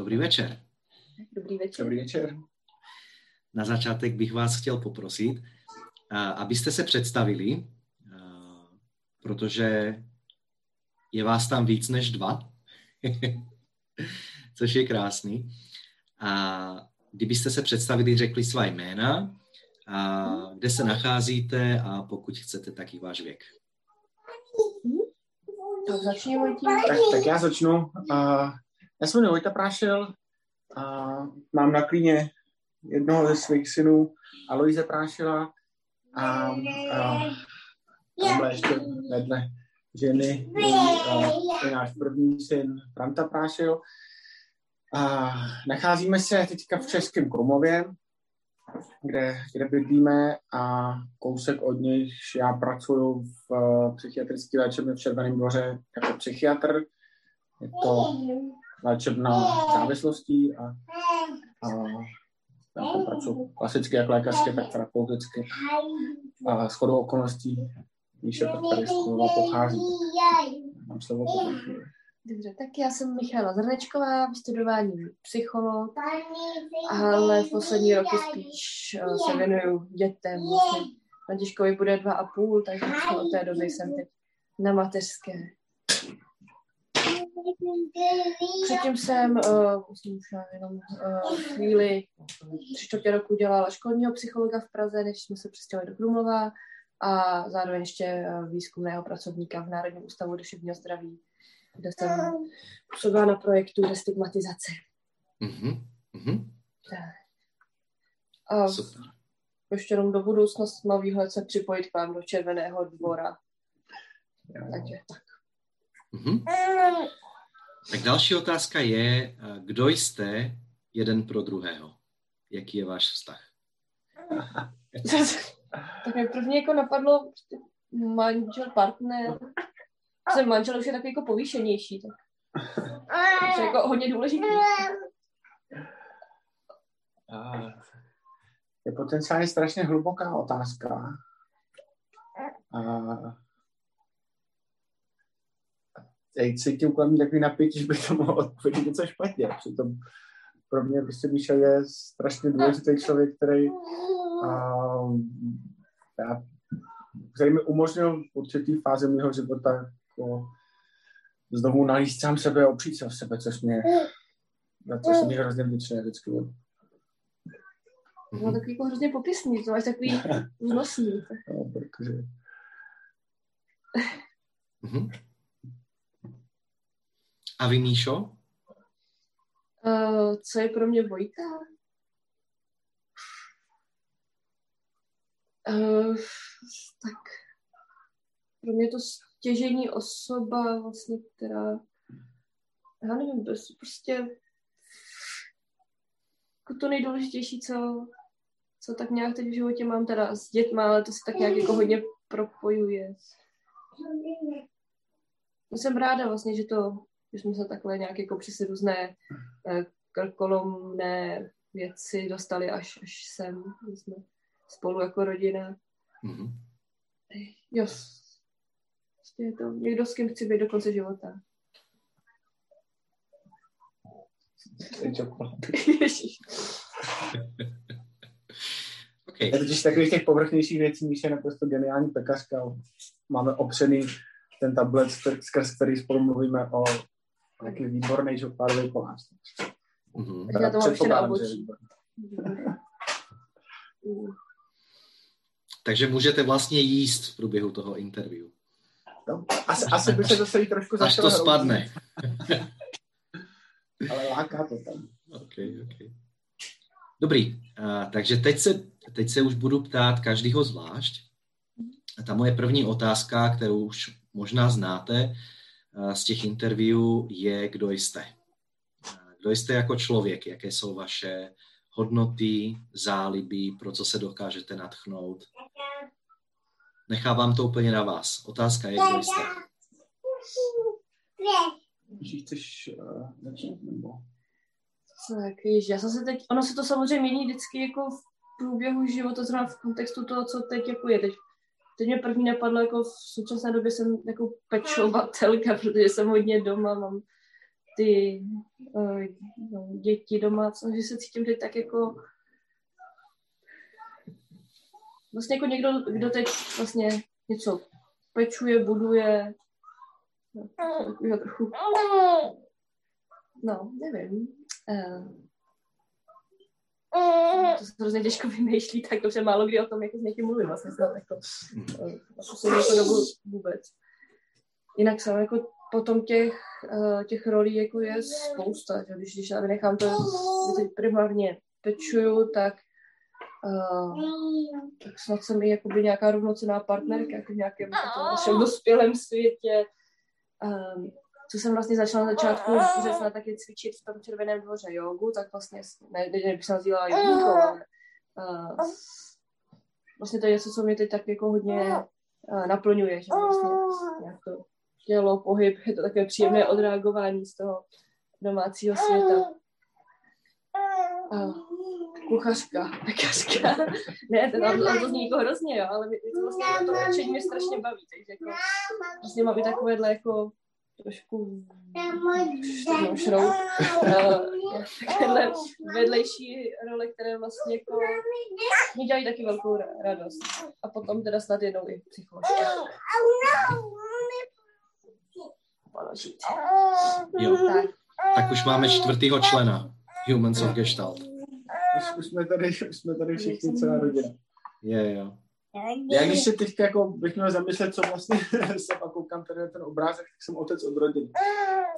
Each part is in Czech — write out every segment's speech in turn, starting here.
Dobrý večer. Dobrý večer. Dobrý večer. Na začátek bych vás chtěl poprosit, abyste se představili, protože je vás tam víc než dva, což je krásný. A kdybyste se představili, řekli svá jména, a kde se nacházíte a pokud chcete, taky váš věk. Tak začni, Tak, tak já začnu. Uh, já se jmenuji Vojta Prášil a mám na klíně jednoho ze svých synů, Aloise Prášila a, a tamhle ještě vedle ženy je, je náš první syn Franta Prášil. A nacházíme se teďka v Českém Krumově, kde, kde bydlíme a kousek od nich já pracuji v uh, psychiatrické léčebně v Červeném dvoře jako psychiatr. Je to léčebna závislostí a, a já pracuji klasicky jak lékařské, tak terapeuticky. A s chodou okolností tak tady z pochází. Mám slovo potom. Dobře, tak já jsem Michála Zrnečková, vystudování psycholog, ale v poslední roky spíš uh, se věnuju dětem. Vlastně Františkovi bude dva a půl, takže od té doby jsem teď na mateřské. Předtím jsem, uh, už jenom uh, chvíli, tři čtvrtě roku dělala školního psychologa v Praze, než jsme se přestěhovali do Krumlova a zároveň ještě výzkumného pracovníka v Národním ústavu duševního zdraví kde jsem působila na projektu destigmatizace. Mm-hmm. Mm-hmm. A Super. ještě jenom do budoucna mám výhled se připojit k vám do Červeného dvora. Takže tak. Mm-hmm. Tak další otázka je, kdo jste jeden pro druhého? Jaký je váš vztah? tak mě první jako napadlo prostě manžel, partner, jsem manžel už je takový jako povýšenější, tak to je jako hodně důležitý. Je potenciálně strašně hluboká otázka. A teď cítím kolem takový napětí, že bych to mohl odpovědět něco špatně. Přitom pro mě prostě Míša je strašně důležitý člověk, který, a, já, který mi umožnil v určitý fázi mého života jako znovu nalíst sám sebe a opřít se o sebe, což mě, na to jsem hrozně vděčný vždycky. No takový jako hrozně popisný, to máš takový vznosný. No, protože... A vy, Míšo? Uh, co je pro mě Vojta? Uh, tak pro mě to stěžení osoba, vlastně, která, já nevím, prostě jako to nejdůležitější, co, co tak nějak teď v životě mám teda s dětma, ale to se tak nějak jako hodně propojuje. Já jsem ráda vlastně, že to, že jsme se takhle nějak jako přes různé eh, krkolomné věci dostali až, až sem, jsme spolu jako rodina. Mm-hmm. Jo, Prostě je to někdo, s kým chci být do konce života. okay. Je totiž takových těch povrchnějších věcí Míša je naprosto geniální pekařka. Máme opřený ten tablet, skrz který spolu mluvíme o takový výborný žopádový koláč. Mm-hmm. Tak já to mám Takže můžete vlastně jíst v průběhu toho interview. No, asi, asi by se zase jí trošku Až to spadne. Ale láká to tam. Okay, okay. Dobrý, uh, takže teď se, teď se už budu ptát každýho zvlášť. A ta moje první otázka, kterou už možná znáte uh, z těch interview, je, kdo jste. Uh, kdo jste jako člověk, jaké jsou vaše hodnoty, záliby, pro co se dokážete natchnout. Nechávám to úplně na vás. Otázka je, kdo jste. chceš uh, začít, nebo? Tak, víš, já jsem se teď, ono se to samozřejmě mění vždycky jako v průběhu života, zrovna v kontextu toho, co teď jako je. Teď, teď mě první napadlo, jako v současné době jsem jako pečovatelka, protože jsem hodně doma, mám ty uh, děti doma, že se cítím teď tak jako vlastně jako někdo, kdo teď vlastně něco pečuje, buduje, no, trochu, no, nevím. Uh, to se hrozně těžko vymýšlí, tak dobře málo kdy o tom jako s někým mluvím, vlastně snad jako, poslední jako dobu vůbec. Jinak jsem jako potom těch, uh, těch rolí jako je spousta, že když, když já vynechám to, že teď primárně pečuju, tak Uh, tak snad jsem i jakoby nějaká rovnocená partnerka jako v nějakém našem dospělém světě. Um, co jsem vlastně začala na začátku začala taky cvičit v tom červeném dvoře jogu, tak vlastně, ne, ne bych se nazývala jogínkou, ale uh, vlastně to je něco, co mě teď tak jako hodně uh, naplňuje, že vlastně nějak to tělo, pohyb, je to takové příjemné odreagování z toho domácího světa. Uh, kuchařka, pekařka. ne, to, to, to zní jako hrozně, jo, ale mě, to vlastně to mě strašně baví, takže jako vlastně mám i takovéhle jako trošku no, šroub, takovéhle vedlejší role, které vlastně jako mi dělají taky velkou radost. A potom teda snad jednou i psycholožka. Položit. Jo. Tak. tak už máme čtvrtýho člena Humans of Gestalt už, už, jsme tady, už jsme tady všichni celá rodina. Je, jo. Já když se teď jako bych měl zamyslet, co vlastně jsem a koukám tady ten obrázek, tak jsem otec od rodiny.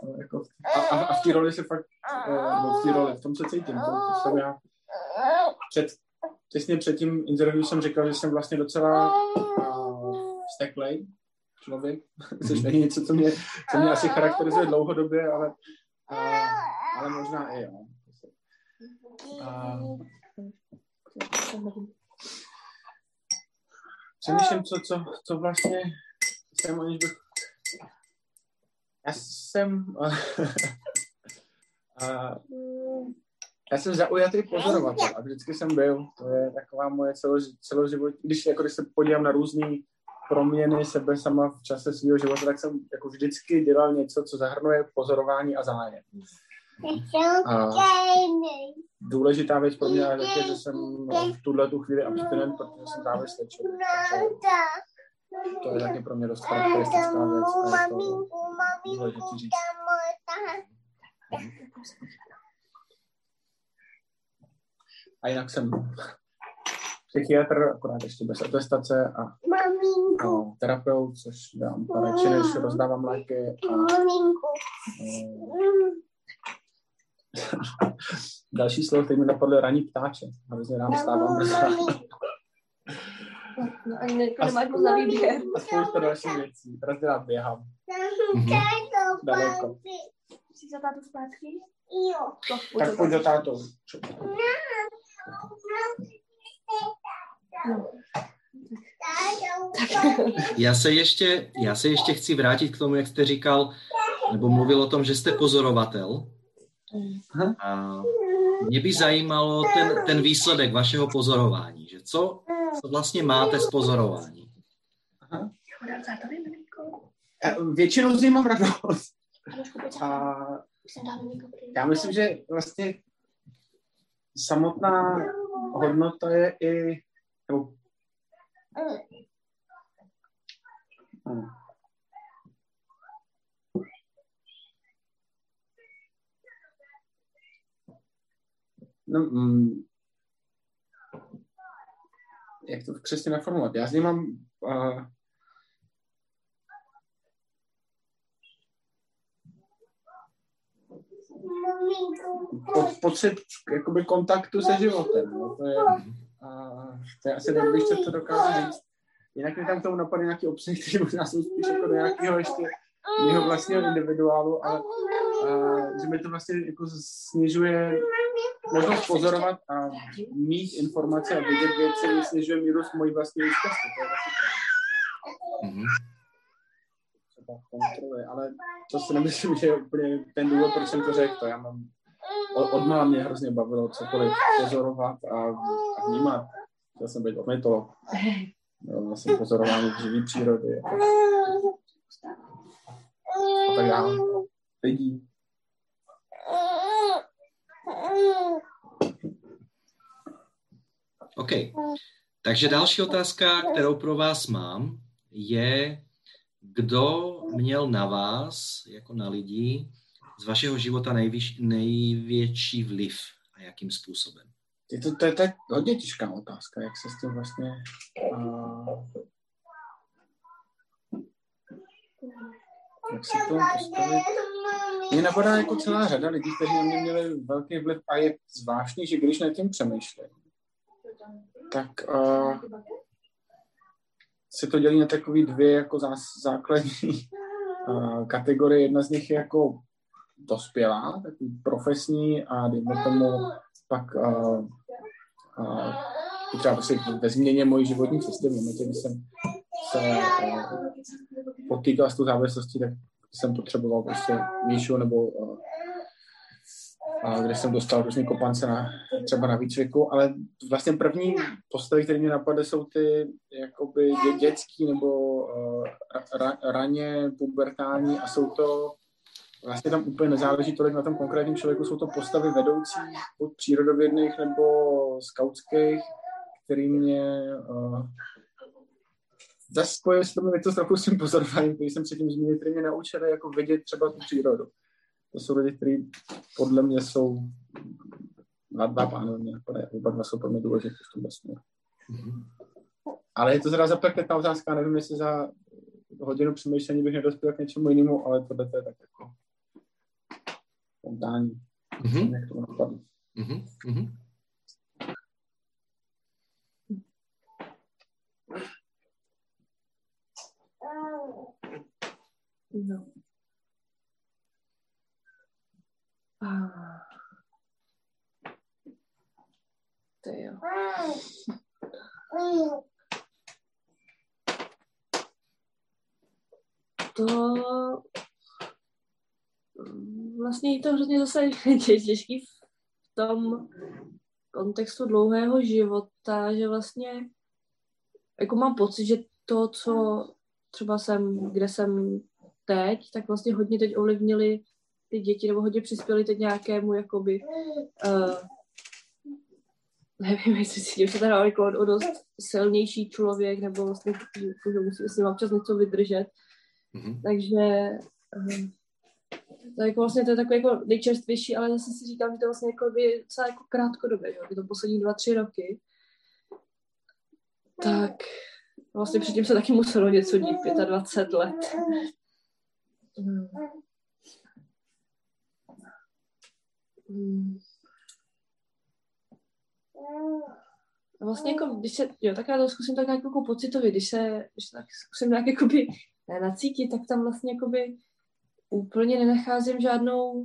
No, jako, a, a, a, v té roli se fakt, uh, no, v té roli, v tom se cítím, to, to jsem já před, těsně před tím interview jsem říkal, že jsem vlastně docela uh, steklej člověk, což není něco, co mě, co mě asi charakterizuje dlouhodobě, ale, uh, ale možná i jo. A přemýšlím, co, co, co vlastně jsem, aniž bych... Já jsem... já jsem zaujatý pozorovatel a vždycky jsem byl. To je taková moje celoživot. Když, jako když se podívám na různé proměny sebe sama v čase svého života, tak jsem jako vždycky dělal něco, co zahrnuje pozorování a zájem. A důležitá věc pro mě je, že jsem v tuhle tu chvíli abstinent, protože jsem závislý člověk. To je taky pro mě dost charakteristická věc. A je to důležitý říct. A jinak jsem psychiatr, akorát ještě bez atestace a, a terapeut, což dám než rozdávám léky. A, a, Další slovo, který mi napadlo, raní ptáče. Hrozně rád stávám bez No, ani ne, nemáš moc na výběr. A spousta dalších věcí. Hrozně rád běhám. Mm-hmm. Daleko. Jsi za tátu zpátky? Jo. Tak pojď za tátou. No. Já se, ještě, já se ještě chci vrátit k tomu, jak jste říkal, nebo mluvil o tom, že jste pozorovatel. A mě by zajímalo ten, ten výsledek vašeho pozorování, že co, co vlastně máte z pozorování? Aha. Většinou z něj mám radost. A já myslím, že vlastně samotná hodnota je i nebo, No, mm, jak to přesně naformulovat? Já z něj mám uh, po, pocit jakoby kontaktu se životem. No, to, je, uh, to je asi nejbližší, co to dokáže říct. Jinak mi tam k tomu napadne nějaký obsah, který možná jsou spíš jako do nějakého ještě mého vlastního individuálu, ale uh, že mi to vlastně jako snižuje možnost pozorovat a mít informace a vidět věci snižuje míru mojí vlastní úzkosti. To je mm-hmm. třeba kontroly, ale to si nemyslím, že je úplně ten důvod, proč jsem to řekl. To já mám od mala mě hrozně bavilo cokoliv pozorovat a, a vnímat. Chtěl jsem být ornitolog. Jo, vlastně pozorování v živý přírody. A tak dále. Lidí. OK. Takže další otázka, kterou pro vás mám, je, kdo měl na vás, jako na lidi, z vašeho života nejvíš, největší vliv a jakým způsobem? Je to, to, je, to je hodně těžká otázka, jak se s tím vlastně... Uh, jak se to postavit? Mně napadá jako celá řada lidí, kteří na mě měli velký vliv a je zvláštní, že když nad tím přemýšlím, tak uh, se to dělí na takové dvě jako zás, základní uh, kategorie. Jedna z nich je jako dospělá, takový profesní a dejme tomu pak uh, uh, třeba prostě ve změně mojí životní cesty, v momentě, kdy jsem se uh, potýkal s tou závislostí, tak jsem potřeboval prostě výšu nebo uh, kde jsem dostal různé kopance na, třeba na výcviku, ale vlastně první postavy, které mě napadly, jsou ty jakoby dě, dětský nebo uh, ra, raně pubertální a jsou to vlastně tam úplně nezáleží tolik na tom konkrétním člověku, jsou to postavy vedoucí od přírodovědných nebo skautských, který mě uh, zase spojuje se to mi to trochu s tím pozorováním, který jsem předtím zmínil, který mě naučili jako vidět třeba tu přírodu to jsou lidi, kteří podle mě jsou na dva pánové mě napadají. Oba dva jsou pro mě důležité v tom vesmíru. Mm-hmm. Ale je to zra zapekletná otázka, nevím, jestli za hodinu přemýšlení bych nedospěl k něčemu jinému, ale tohle to je tak jako spontánní. Mm-hmm. Jak to napadlo. Mm-hmm. No. To jo. To vlastně je to hrozně zase těžký v tom kontextu dlouhého života, že vlastně jako mám pocit, že to, co třeba jsem, kde jsem teď, tak vlastně hodně teď ovlivnili ty děti, nebo hodně přispěli teď nějakému, jakoby, uh, nevím, jestli si tím se teda jako o dost silnější člověk, nebo vlastně, že musí s ním občas něco vydržet. Mm-hmm. Takže uh, to, jako vlastně to je takový jako nejčerstvější, ale zase si říkám, že to vlastně jako by celá jako krátkodobě, že? je to poslední dva, tři roky. Tak vlastně předtím se taky muselo něco dít, 25 let. Hmm. Hmm. Vlastně jako, když se, jo, tak já to zkusím tak jako pocitově, když se, když tak zkusím nějak jakoby nacítit, tak tam vlastně jakoby úplně nenacházím žádnou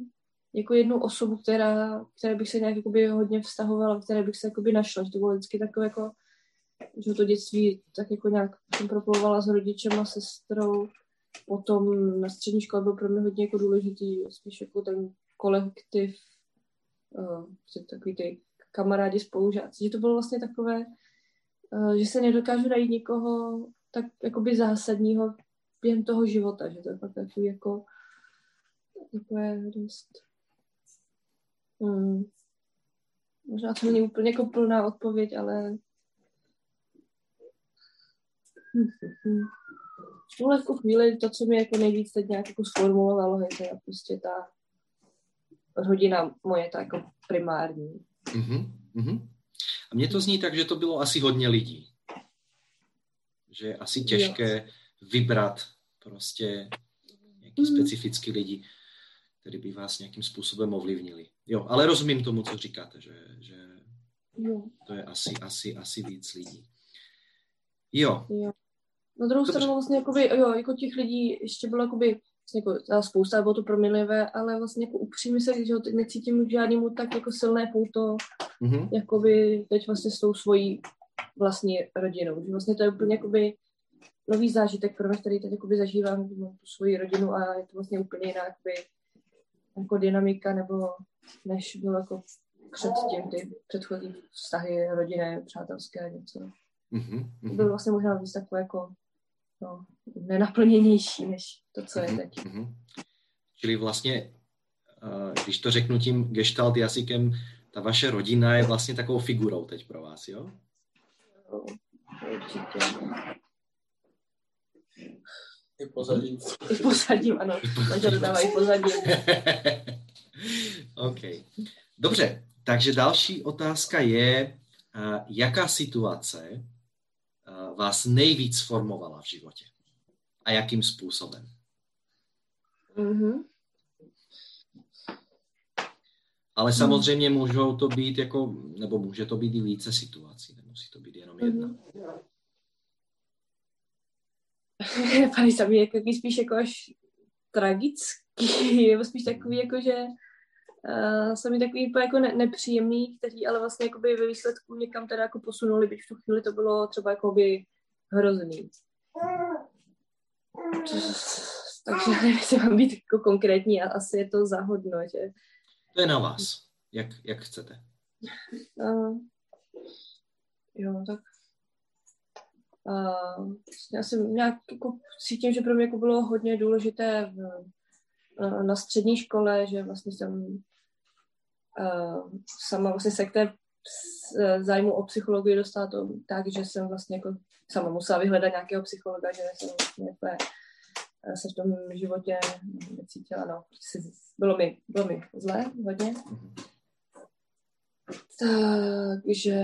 jako jednu osobu, která, které bych se nějak jakoby hodně vztahovala, které bych se jakoby našla, že to bylo vždycky takové jako, že to dětství tak jako nějak jsem proplovala s rodičem a sestrou, potom na střední škole byl pro mě hodně jako důležitý, spíš jako ten kolektiv, uh, takový ty kamarádi, spolužáci, že to bylo vlastně takové, uh, že se nedokážu najít někoho tak jakoby zásadního během toho života, že to je fakt takový jako takové dost hmm. možná to není úplně jako plná odpověď, ale tuhle chvíli to, co mi jako nejvíc teď nějak jako sformulovalo, je to prostě ta rodina moje, ta jako primární. Uh-huh, uh-huh. A mně to zní tak, že to bylo asi hodně lidí. Že je asi těžké jo. vybrat prostě nějaký uh-huh. specifický lidi, který by vás nějakým způsobem ovlivnili. Jo, ale rozumím tomu, co říkáte, že, že jo. to je asi, asi, asi víc lidí. Jo. jo. Na druhou stranu vlastně jakoby, jo, jako těch lidí ještě bylo jakoby vlastně jako, spousta, bylo to proměnlivé, ale vlastně jako upřímně se, že ho teď necítím k žádnému tak jako silné pouto, mm-hmm. jakoby teď vlastně s tou svojí vlastní rodinou. Že vlastně to je úplně jakoby nový zážitek pro mě, který teď jakoby zažívám, mám tu svoji rodinu a je to vlastně úplně jiná jakoby, jako dynamika, nebo než bylo jako předtím ty předchozí vztahy rodinné, přátelské něco. Mm-hmm. To bylo vlastně možná víc takové jako no, nenaplněnější než to, co je mhm, teď. Mm-hmm. Čili vlastně když to řeknu tím gestalt jazykem, ta vaše rodina je vlastně takovou figurou teď pro vás, jo? Určitě. I pozadím. I pozadím, ano. Manžel i pozadím. OK. Dobře, takže další otázka je, jaká situace vás nejvíc formovala v životě a jakým způsobem? Mm-hmm. Ale samozřejmě můžou to být jako, nebo může to být i více situací, nemusí to být jenom jedna. Mm-hmm. Pane sami jako spíš jako až tragický, nebo spíš takový jako, že uh, jsou mi takový jako ne, nepříjemný, kteří ale vlastně jakoby ve výsledku někam teda jako posunuli, byť v tu chvíli to bylo třeba jakoby hrozný. Takže nevím, jestli mám být jako konkrétní, a asi je to zahodno, že... To je na vás, jak, jak chcete. Uh, jo, tak Uh, já jsem nějak jako cítím, že pro mě jako bylo hodně důležité v, uh, na střední škole, že vlastně jsem sama vlastně se k té zájmu o psychologii dostala to tak, že jsem vlastně jako sama musela vyhledat nějakého psychologa, že jsem vlastně úplně se v tom životě necítila, no. Bylo mi, bylo mi zlé hodně. Takže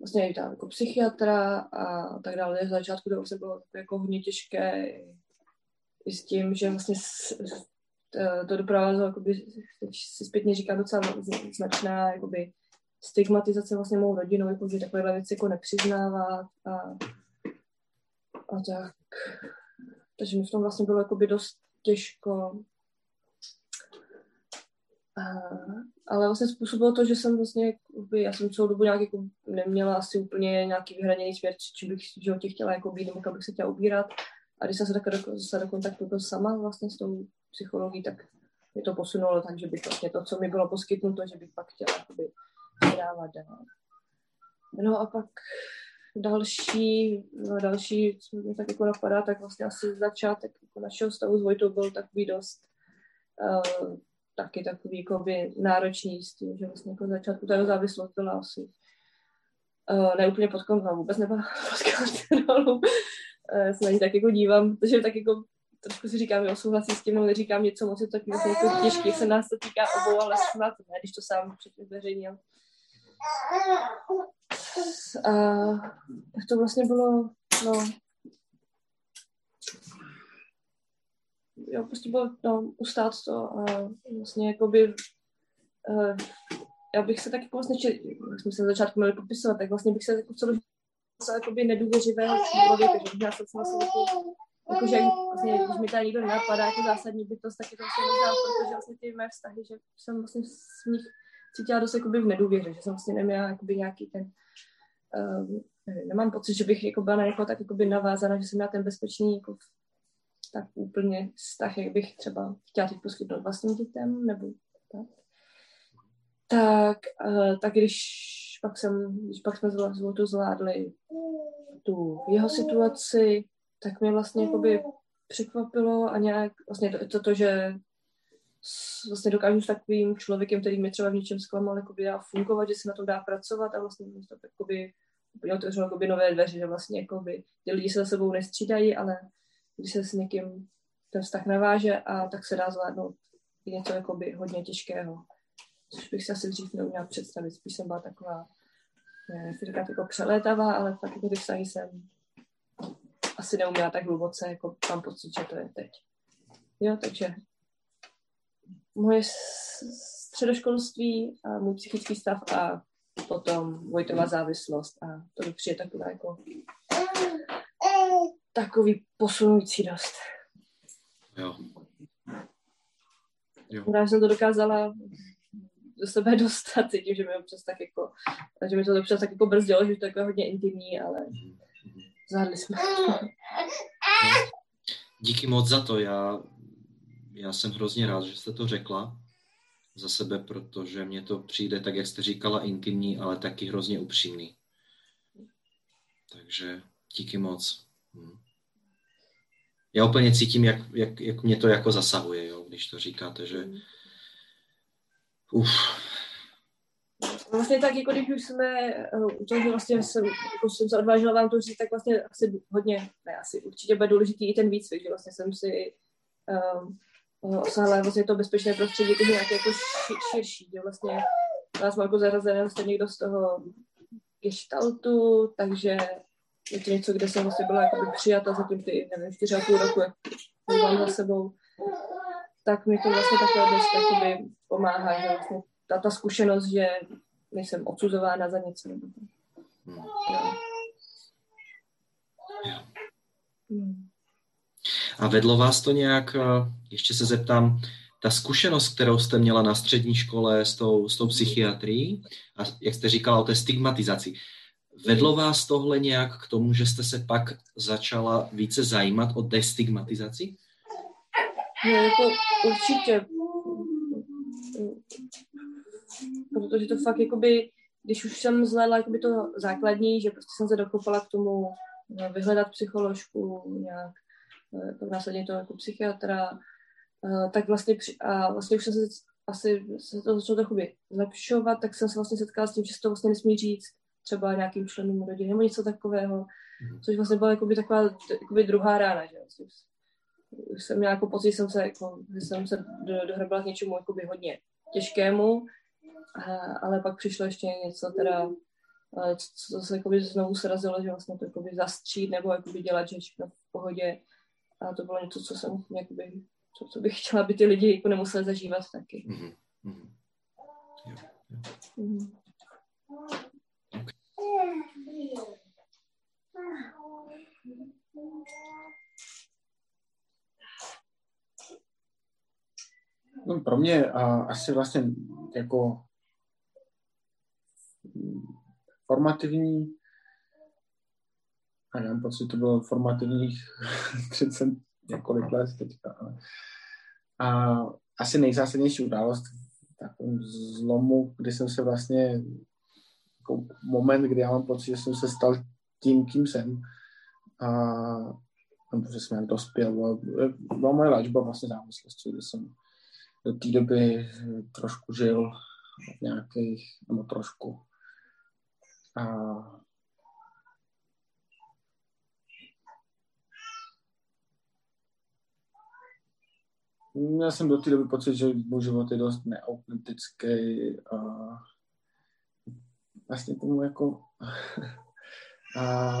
vlastně i tam jako psychiatra a tak dále. Z začátku to vlastně bylo jako hodně těžké i s tím, že vlastně to doprovázelo, jakoby, teď si zpětně říká docela značná jakoby, stigmatizace vlastně mou rodinou, jako, že takovéhle věci jako nepřiznávat a, a tak. Takže mi v tom vlastně bylo jakoby dost těžko ale vlastně způsobilo to, že jsem vlastně, já jsem celou dobu nějak jako neměla asi úplně nějaký vyhraněný směr, či bych v životě chtěla jako být, nebo kam bych se chtěla ubírat. A když jsem se tak dostala do kontaktu jako sama vlastně s tou psychologií, tak mi to posunulo tak, že bych vlastně to, co mi bylo poskytnuto, že bych pak chtěla jakoby dávat dál. No a pak další, no další, co mi tak jako napadá, tak vlastně asi začátek jako našeho stavu s Vojtou byl takový dost uh, taky takový jakoby, náročný s tím, že vlastně jako začátku ta závislost byla asi uh, ne úplně pod kontrolou, vůbec nebyla pod kontrolou. Uh, se na ní tak jako dívám, protože tak jako trošku si říkám, jo, souhlasím s tím, ale říkám něco moc je to taky vlastně jako těžké, se nás to týká obou, ale snad ne, když to sám předtím zveřejnil. A to vlastně bylo, no, jo, prostě bylo no, ustát to a vlastně jakoby uh, já bych se tak jako vlastně, jak jsme se na začátku měli popisovat, tak vlastně bych se jako celou jakoby nedůvěřivé člověka, že já jsem vlastně jako, jako, že vlastně, když mi tady nikdo nenapadá jako zásadní bytost, tak je to vlastně možná, protože vlastně ty mé vztahy, že jsem vlastně s nich cítila dost jakoby v nedůvěře, že jsem vlastně neměla jakoby nějaký ten, um, nevím, nemám pocit, že bych jako byla jako tak jakoby navázaná, že jsem měla ten bezpečný jako tak úplně vztah, jak bych třeba chtěla teď poskytnout vlastním dětem, nebo tak. Tak, uh, tak když pak jsem, když pak jsme to zvládli tu jeho situaci, tak mě vlastně jakoby překvapilo a nějak vlastně to, to, to že vlastně dokážu s takovým člověkem, který mě třeba v něčem zklamal, jakoby dá fungovat, že se na tom dá pracovat a vlastně to jakoby úplně otevřelo jakoby nové dveře, že vlastně jakoby ty lidi se za sebou nestřídají, ale když se s někým ten vztah naváže a tak se dá zvládnout i něco jakoby hodně těžkého. Což bych si asi dřív neuměla představit. Spíš jsem byla taková, nechci říkat jako přelétavá, ale fakt jako ty vztahy jsem asi neuměla tak hluboce, jako mám pocit, že to je teď. Jo, takže moje středoškolství a můj psychický stav a potom Vojtová závislost a to mi přijde takové jako takový posunující dost. Jo. jo. Já jsem to dokázala do sebe dostat, tím, že mi občas tak jako, že mi to občas tak jako brzdilo, že to je jako hodně intimní, ale zvládli jsme. Díky moc za to, já, já jsem hrozně rád, že jste to řekla za sebe, protože mně to přijde, tak jak jste říkala, intimní, ale taky hrozně upřímný. Takže díky moc. Hm já úplně cítím, jak, jak, jak mě to jako zasahuje, jo, když to říkáte, že, Uf. Vlastně tak, jako když už jsme, uh, to, že vlastně jsem, jako jsem se odvážila vám to říct, tak vlastně asi hodně, ne asi, určitě bude důležitý i ten výcvik, že vlastně jsem si um, osáhla vlastně to bezpečné prostředí, to nějaké jako širší, že vlastně nás má jako zařazené jste někdo z toho gestaltu, takže je to něco, kde jsem vlastně byla jako přijata za tím ty, nevím, čtyři a půl roku, jak mám za sebou, tak mi to vlastně takhle dost jakoby pomáhá, že vlastně ta, ta zkušenost, že nejsem odsuzována za něco. Nebo. Hmm. Hmm. A vedlo vás to nějak, eh, ještě se zeptám, ta zkušenost, kterou jste měla na střední škole s tou, s tou psychiatrií, a jak jste říkala o té stigmatizaci, vedlo vás tohle nějak k tomu, že jste se pak začala více zajímat o destigmatizaci? No, jako určitě. Protože to fakt, jakoby, když už jsem zhledla jakoby to základní, že prostě jsem se dokopala k tomu no, vyhledat psycholožku, nějak, pak následně to jako psychiatra, tak vlastně, a vlastně už jsem se asi se to začalo trochu zlepšovat, tak jsem se vlastně setkala s tím, že se to vlastně nesmí říct třeba nějakým členům rodiny nebo něco takového, mm. což vlastně byla jakoby taková jakoby druhá rána, že vlastně jsem měla jako pocit, jsem se, jako, že jsem se do, dohrabila k něčemu jakoby hodně těžkému, ale pak přišlo ještě něco teda, co, co se jakoby znovu srazilo, že vlastně to jakoby zastřít nebo jakoby dělat, že všechno v pohodě a to bylo něco, co jsem jakoby co, co bych chtěla, aby ty lidi jako nemuseli zažívat taky. Mm-hmm. Mm-hmm. Jo, jo. Mm-hmm. No, pro mě a, asi vlastně jako formativní a nevím, pocit, to bylo formativních 30 několik let teďka, ale a asi nejzásadnější událost v takovém zlomu, kdy jsem se vlastně jako moment, kdy já mám pocit, že jsem se stal tím, kým jsem. A nebo že jsem jak dospěl. Byla moje léčba vlastně závislosti, kdy jsem do té doby trošku žil v nějakých, nebo trošku. A Měl jsem do té doby pocit, že můj život je dost neautentický a vlastně tomu jako a,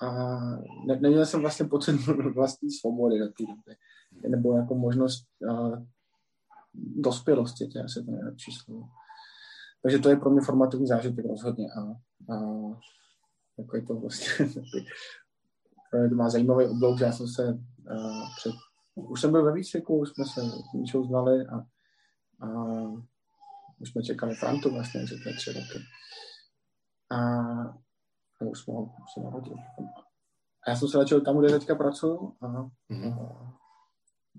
a ne, neměl jsem vlastně pocit vlastní svobody do té doby. Nebo jako možnost a, dospělosti, to je asi to nejlepší slovo. Takže to je pro mě formativní zážitek rozhodně a, a jako je to vlastně to má zajímavý oblouk, já jsem se uh, před, už jsem byl ve výcviku, už jsme se s znali a, a už jsme čekali Frantu vlastně, že to je tři roky. A, jsme ho se narodil. A já jsem se začal tam, kde teďka pracuju a, mm-hmm. a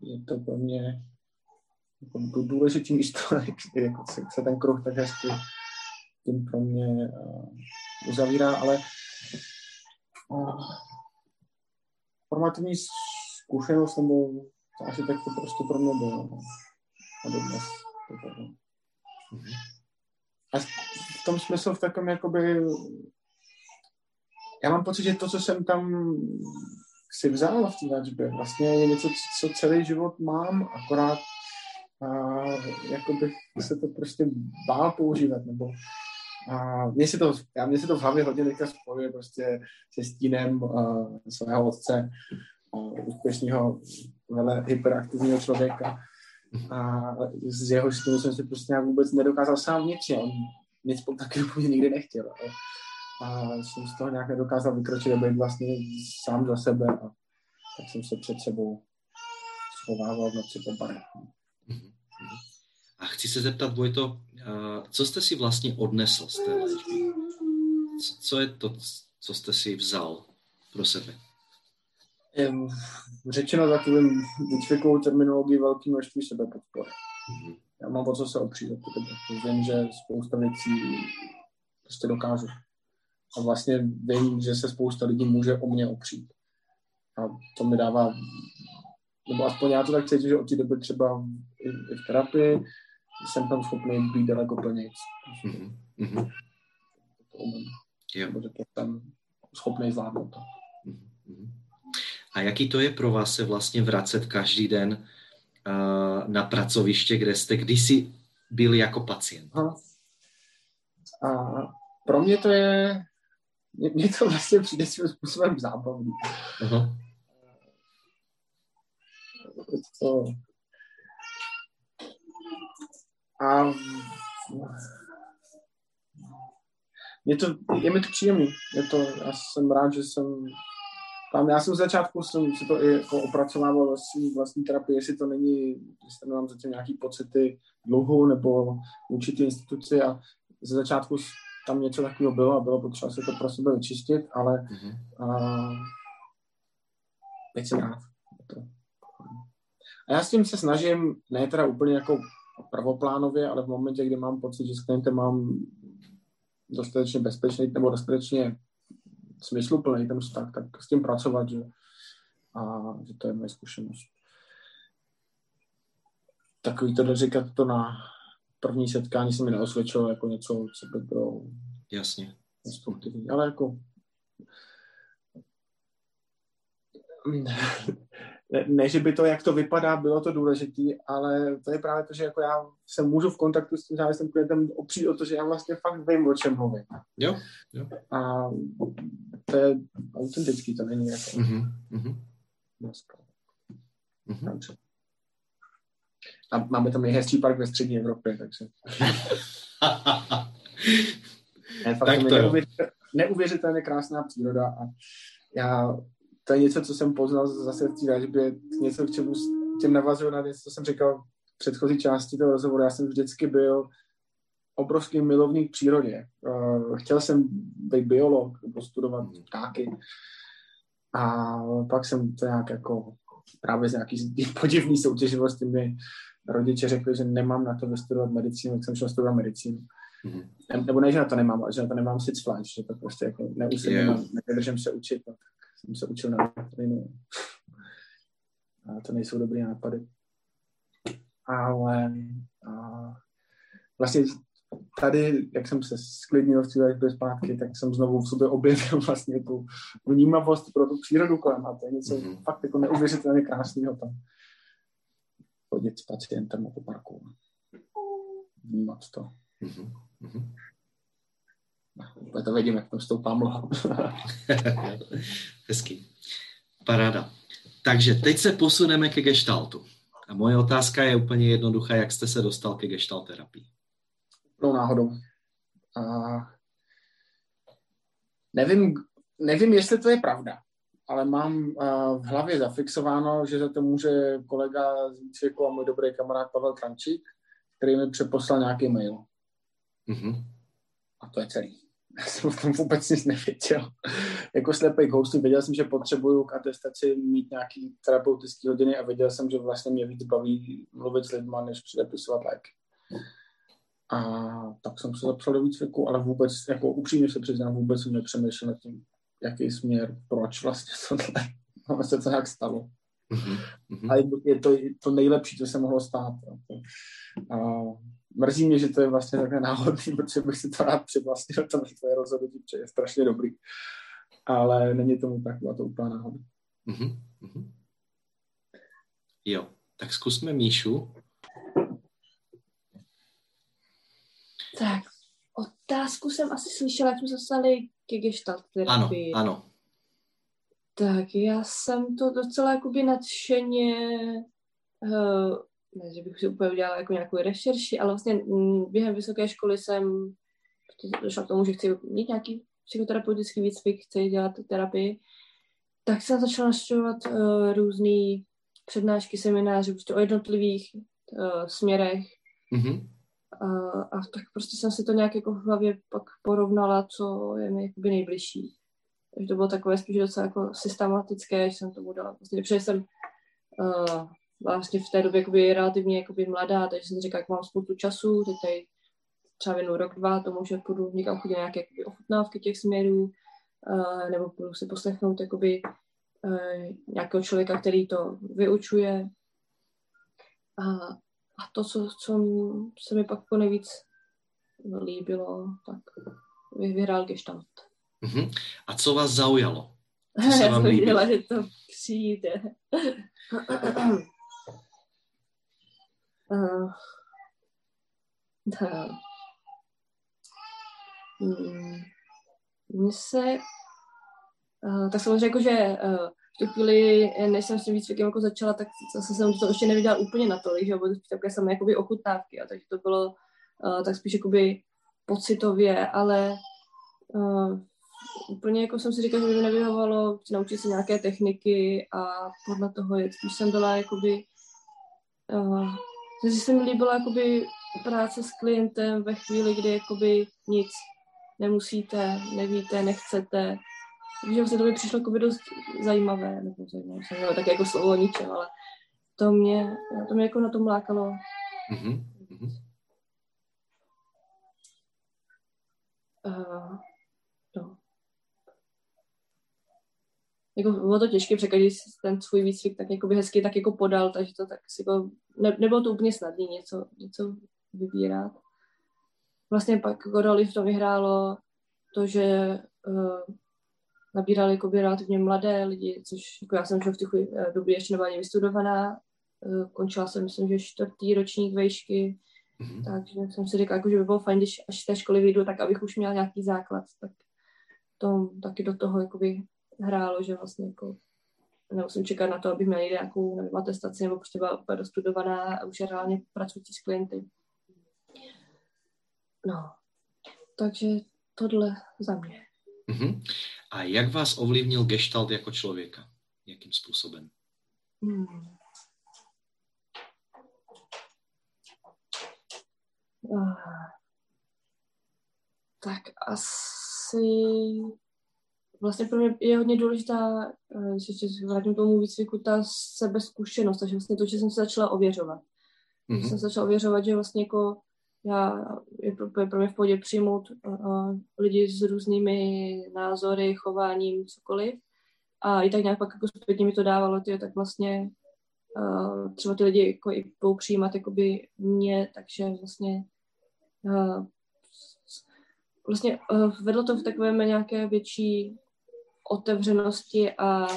je to pro mě jako důležitý místo, jako se, se ten kruh tak hezky tím pro mě uh, uzavírá, ale uh, formativní zkušenost nebo asi tak to prostě pro mě bylo. No. A dodnes to bylo. Mhm. A v tom smyslu v takovém jakoby já mám pocit, že to, co jsem tam si vzal v té léčbě, vlastně je něco, co celý život mám, akorát a, jako bych se to prostě bál používat, nebo a mně si to, já mě si to v hlavě hodně teďka spojuje prostě se stínem uh, svého otce, uh, úspěšného, vele hyperaktivního člověka. A z jeho stínu jsem si prostě vůbec nedokázal sám vnitřně. On nic taky úplně nikdy nechtěl. A, a jsem z toho nějak nedokázal vykročit a být vlastně sám za sebe. A tak jsem se před sebou schovával v noci po barech. A chci se zeptat, Vojto, co jste si vlastně odnesl z té léčby? Co je to, co jste si vzal pro sebe? Řečeno takovým výcvikovou terminologií velký množství sebepodpory. Mm-hmm. Já mám o co se opřít. Vím, že spousta věcí prostě dokážu. A vlastně vím, že se spousta lidí může o mě opřít. A to mi dává nebo aspoň já to tak cítím, že od té doby třeba i, i v terapii jsem tam schopný být daleko plnějc. Mm-hmm. To umím. Jo. Nebo že to jsem schopný zvládnout to. Mm-hmm. A jaký to je pro vás se vlastně vracet každý den uh, na pracoviště, kde jste kdysi byli jako pacient? Aha. A pro mě to je, mně to vlastně přijde svým způsobem zábavný. Aha. To, a je to, je mi to příjemný. Je to, já jsem rád, že jsem tam, já jsem v začátku jsem si to i jako opracovával vlastní, vlastní terapii, jestli to není, jestli nemám zatím nějaký pocity dluhu nebo určitý instituci a ze začátku tam něco takového bylo a bylo potřeba se to pro sebe vyčistit, ale mm-hmm. a, teď jsem rád. A já s tím se snažím, ne teda úplně jako prvoplánově, ale v momentě, kdy mám pocit, že s klientem mám dostatečně bezpečný nebo dostatečně smysluplný ten vztah, tak s tím pracovat, že, a, že to je moje zkušenost. Takový to říkat to na první setkání se mi neosvědčilo jako něco, co by bylo Jasně. konstruktivní, ale jako ne, ne, že by to, jak to vypadá, bylo to důležitý, ale to je právě to, že jako já se můžu v kontaktu s tím závislým klientem opřít o to, že já vlastně fakt vím, o čem mluvím. Jo, jo. A to je autentický, to není jako... Mm-hmm. Mm-hmm. A máme tam nejhezčí park ve střední Evropě, takže... ne, fakt tak to neuvěřitelně, neuvěřitelně krásná příroda a já to je něco, co jsem poznal zase v té léčbě, něco, k čemu těm navazuju na něco, co jsem říkal v předchozí části toho rozhovoru. Já jsem vždycky byl obrovský milovník přírodě. Uh, chtěl jsem být biolog nebo studovat ptáky. A pak jsem to nějak jako právě z nějaký podivný soutěživosti mi rodiče řekli, že nemám na to vystudovat medicínu, tak jsem šel studovat medicínu. Mm-hmm. Nebo ne, že na to nemám, ale že na to nemám sic flash, že to prostě jako neusím, yeah. nevydržím se učit, no, tak jsem se učil na elektrinu. A to nejsou dobré nápady. Ale a vlastně tady, jak jsem se sklidnil v té zpátky, tak jsem znovu v sobě objevil vlastně tu vnímavost pro tu přírodu kolem a to je něco mm-hmm. fakt jako neuvěřitelně krásného tam chodit s pacientem po parku. Vnímat to. Mm-hmm. No, to vidím, jak tam stoupá mlha. Hezký. Paráda. Takže teď se posuneme ke gestaltu. A moje otázka je úplně jednoduchá, jak jste se dostal ke gestalt terapii? No náhodou. A nevím, nevím, jestli to je pravda, ale mám v hlavě zafixováno, že za to může kolega z výcviku a můj dobrý kamarád Pavel Krančík, který mi přeposlal nějaký mail. Mm-hmm. A to je celý. Já jsem o tom vůbec nic nevěděl. jako slepý ghosting, věděl jsem, že potřebuju k atestaci mít nějaký terapeutický hodiny a věděl jsem, že vlastně mě víc baví mluvit s lidmi, než předepisovat léky. A tak jsem se zapsal do výcviku, ale vůbec, jako upřímně se přiznám, vůbec jsem nepřemýšlel nad tím, jaký směr, proč vlastně tohle, ale se to nějak stalo. Mm-hmm. A je to, je to nejlepší, co se mohlo stát. A mrzí mě, že to je vlastně takhle náhodný, protože bych si to rád přivlastnil, to tvoje rozhodnutí, protože je strašně dobrý. Ale není tomu tak, byla to úplná náhoda. Mm-hmm. Jo, tak zkusme Míšu. Tak, otázku jsem asi slyšela, jak jsme se ke gestalt terapii. Ano, ano. Tak já jsem to docela jakoby nadšeně uh, ne, že bych si úplně udělala jako nějakou rešerši, ale vlastně během vysoké školy jsem došla k tomu, že chci mít nějaký psychoterapeutický výcvik, chci dělat terapii, tak jsem začala navštěvovat uh, různé přednášky, semináře prostě o jednotlivých uh, směrech. Mm-hmm. A tak prostě jsem si to nějak jako v hlavě pak porovnala, co je mi jakoby nejbližší. Takže to bylo takové spíš docela jako systematické, že jsem tomu dala. Vlastně, protože jsem uh, vlastně v té době jakoby, relativně jakoby, mladá, takže jsem říkala, jak mám spoustu času, teď tady třeba věnu rok, dva tomu, že půjdu někam chodit nějaké jakoby, ochutnávky těch směrů, uh, nebo půjdu si poslechnout jakoby, uh, nějakého člověka, který to vyučuje. A, a to, co, co se mi pak jako nejvíc líbilo, tak vyhrál Gestalt. Uh-huh. A co vás zaujalo? Co se vám líbilo? Věděla, že to přijde. uh, mně se, uh, tak samozřejmě jako, že uh, v tu chvíli, než jsem s tím výcvikem jako začala, tak zase jsem to ještě neviděla úplně natolik, že jo, byly takové samé jakoby ochutnávky, a takže to bylo uh, tak spíš jakoby pocitově, ale uh, úplně jako jsem si říkala, že by mi nevyhovalo naučit se nějaké techniky a podle toho jet. Spíš jsem byla jakoby, uh, že se mi líbila jakoby práce s klientem ve chvíli, kdy jakoby nic nemusíte, nevíte, nechcete. Takže vlastně to mi přišlo jakoby dost zajímavé, nebo zajímavé, zajímavé tak jako slovo o ničem, ale to mě, to mě jako na tom lákalo. Mm-hmm. Uh, no. Jako bylo to těžké, protože každý ten svůj výcvik tak jako by hezky tak jako podal, takže to tak jako, ne, nebylo to úplně snadné něco, něco vybírat. Vlastně pak roli v tom vyhrálo to, že uh, nabírali jako by relativně mladé lidi, což jako já jsem v těch uh, době ještě nebyla ani vystudovaná. Uh, končila jsem, myslím, že čtvrtý ročník vejšky, mm-hmm. takže jsem si říkala, jako, že by bylo fajn, když až z té školy vyjdu, tak abych už měla nějaký základ, tak to taky do toho jakoby hrálo, že vlastně jako nemusím čekat na to, abych měla nějakou nevím, atestaci nebo prostě byla úplně dostudovaná a už je reálně pracující s klienty. No, takže tohle za mě. Uh-huh. A jak vás ovlivnil gestalt jako člověka? Jakým způsobem? Hmm. Uh, tak asi vlastně pro mě je hodně důležitá, když eh, se vrátím k tomu výcviku, ta sebezkušenost, takže vlastně to, že jsem se začala ověřovat. Mm-hmm. Jsem se začala ověřovat, že vlastně jako já, je pro, je pro mě v pohodě přijmout uh, lidi s různými názory, chováním, cokoliv. A i tak nějak pak jako zpětně mi to dávalo, tyjo, tak vlastně uh, třeba ty lidi jako i budou jakoby mě, takže vlastně uh, vlastně uh, vedlo to v takovém nějaké větší otevřenosti a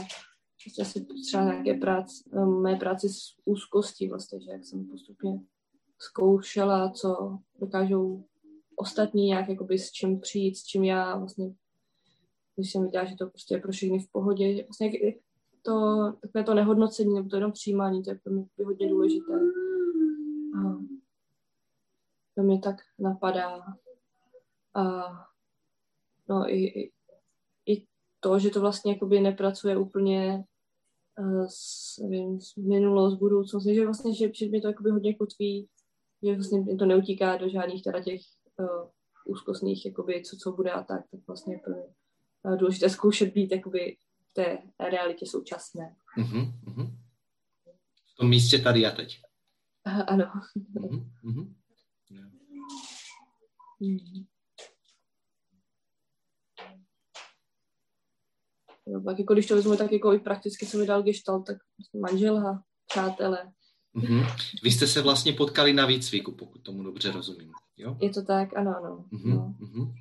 vlastně asi třeba nějaké práci, mé práci s úzkostí vlastně, že jak jsem postupně zkoušela, co dokážou ostatní nějak jakoby s čím přijít, s čím já vlastně, když jsem viděla, že to prostě je pro všechny v pohodě, vlastně to, takové to nehodnocení nebo to jenom přijímání, to je pro mě hodně důležité. A to mě tak napadá. A no i, i, i to, že to vlastně jakoby nepracuje úplně uh, s, nevím, s minulost, budoucnost, že vlastně, že, že mě to jakoby hodně kotví že vlastně to neutíká do žádných teda těch uh, úzkostných, jakoby, co, co bude a tak, tak vlastně je uh, důležité zkoušet být jakoby v té realitě současné. Uh-huh, uh-huh. V tom místě tady a teď. Uh, ano. Uh-huh, uh-huh. Yeah. Mm. No, tak jako když to vezmu tak jako i prakticky, co mi dal gestalt, tak manželha, přátelé, Mm-hmm. Vy jste se vlastně potkali na výcviku, pokud tomu dobře rozumím. Jo? Je to tak, ano, ano. Mm-hmm. No. Mm-hmm.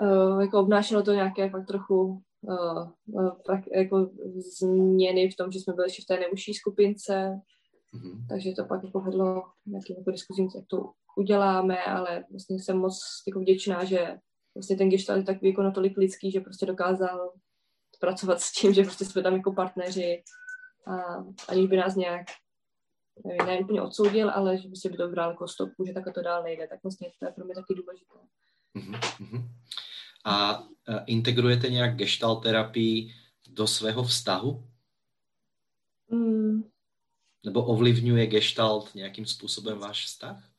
Uh, jako obnášelo to nějaké fakt trochu uh, uh, tak, jako změny v tom, že jsme byli ještě v té neužší skupince, mm-hmm. takže to pak jako vedlo nějakým jako diskuzím, jak to uděláme, ale vlastně jsem moc jako vděčná, že vlastně ten gestalt je takový jako natolik lidský, že prostě dokázal pracovat s tím, že prostě jsme tam jako partneři a aniž by nás nějak ne úplně odsoudil, ale že by si by to bral jako stopku, že takhle to dál nejde, tak vlastně to je pro mě taky důležité. Uh-huh. A uh, integrujete nějak gestalt terapii do svého vztahu? Mm. Nebo ovlivňuje gestalt nějakým způsobem váš vztah?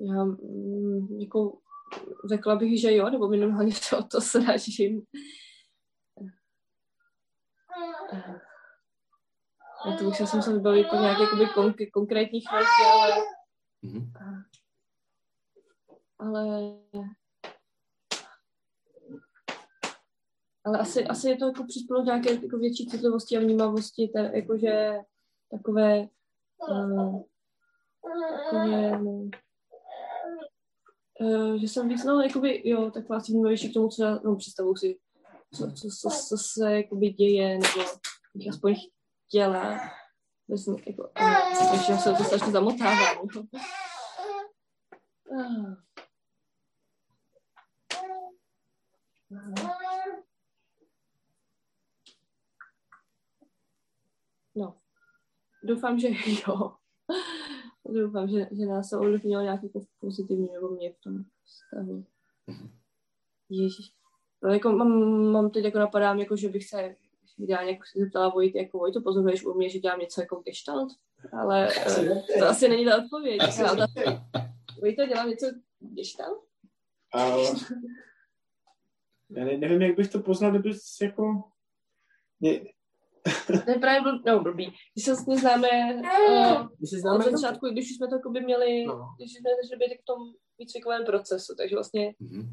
Já mm, jako řekla bych, že jo, nebo minimálně se o to snažím. Uh. Já to už jsem se vybavit jako nějaké jakoby konk- konkrétní chvilky, ale... Mm-hmm. Ale... ale asi, asi je to jako přispělo nějaké jako větší citlivosti a vnímavosti, ta, jakože takové, uh, takové no, uh, že jsem víc, no, jakoby, jo, taková vnímavější k tomu, co já, no, představu si, co, co, co, co se jakoby děje, nebo aspoň chtěla, bez, jako, takže se to strašně zamotává. No. No, doufám, že jo. Doufám, že, že nás to ovlivnilo nějak jako pozitivní nebo mě v tom vztahu. Ježíš. No, jako mám, mám teď jako napadám, jako, že bych se ideálně jako se zeptala Vojt, jako Vojto, pozoruješ u mě, že dělám něco jako gestalt, ale uh, to asi není ta odpověď. Vojto, dělám něco gestalt? Uh, já ne, nevím, jak bych to poznal, kdyby jako... Mě... to je právě blb, no, blbý. Když se s ním známe, uh, známe od začátku, když jsme to by měli, no. když jsme začali být v tom výcvikovém procesu, takže vlastně mm-hmm.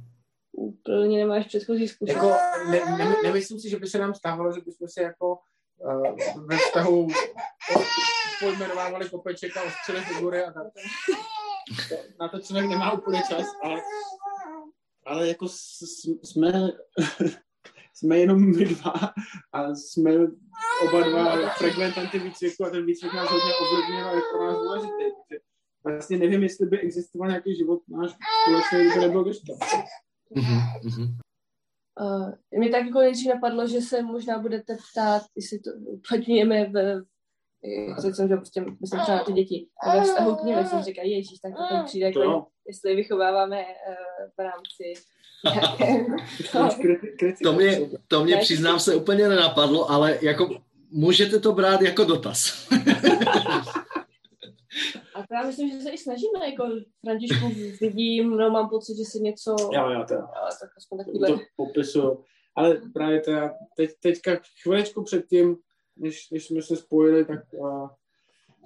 Úplně nemáš předchozí zkušenost. Jako, ne, ne, nemyslím si, že by se nám stávalo, že bychom se jako uh, ve vztahu pojmenovávali kopeček a ostřeli figury a tak. Na to člověk nemá úplně čas, ale ale jako jsme, jsme jenom my dva a jsme oba dva frekventanty výcviku a ten výcvik nás hodně ovlivnil a je pro nás důležitý. Vlastně nevím, jestli by existoval nějaký život náš společný, kdyby nebyl gestalt. Mm-hmm. Uh, mě tak jako nejdřív napadlo, že se možná budete ptát, jestli to uplatňujeme v jak jsem, že prostě myslím třeba na ty děti. A ve vztahu k ním jsem říkal, ježíš, tak to tam přijde, jako, jestli vychováváme uh, v rámci to mě, to mě přiznám se úplně nenapadlo, ale jako můžete to brát jako dotaz. A právě myslím, že se i snažíme, jako Františku vidím, no mám pocit, že si něco... Jo, jo, to, ale tak aspoň takovýhle... to popisu. Ale právě to já teď, teďka chvilečku předtím, než, než jsme se spojili, tak uh,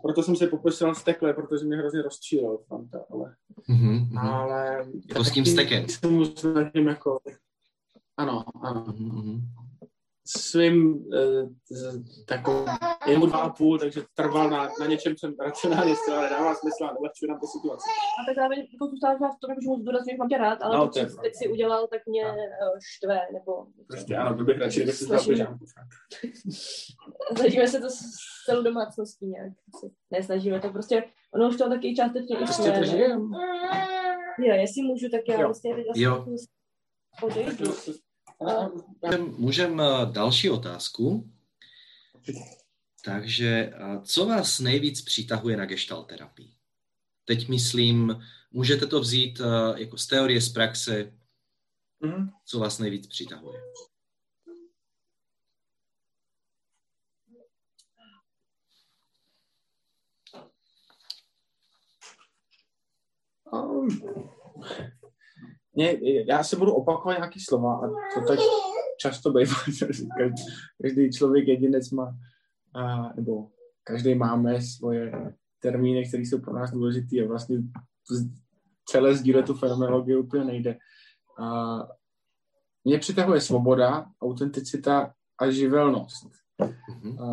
proto jsem se pokusil stekle, protože mě hrozně rozčílil Fanta, ale... Mm-hmm. ale jako s tím stekem? Se mu snažím jako... Ano, ano. Mm-hmm svým uh, takovým, je mu dva a půl, takže trval na, na něčem, jsem racionálně zcela nedává smysl a ulehčuje nám to situaci. A tak zároveň jako zůstává v tom, že mu zdůrazně, že mám tě rád, ale no, to, co teď si udělal, tak mě no. štve, nebo... Prostě ano, to bych radši, kdyby si zdal pyžámku. Snažíme se to s celou domácností nějak. Ne, snažíme to prostě, ono už to taky částečně i Prostě to žijem. Jo, jestli můžu, tak já vlastně teď asi jo. odejdu. Můžem eh, další otázku. Takže eh, co vás nejvíc přitahuje na gestalt terapii? Teď myslím, můžete to vzít eh, jako z teorie, z praxe. Mm-hmm. Co vás nejvíc přitahuje? Um, mě, já se budu opakovat nějaký slova a to tak často bývá, každý, každý člověk jedinec má, a, nebo každý máme svoje termíny, které jsou pro nás důležité a vlastně celé sdílet tu fenomenologii úplně nejde. A, mě přitahuje svoboda, autenticita a živelnost. Mm-hmm. A,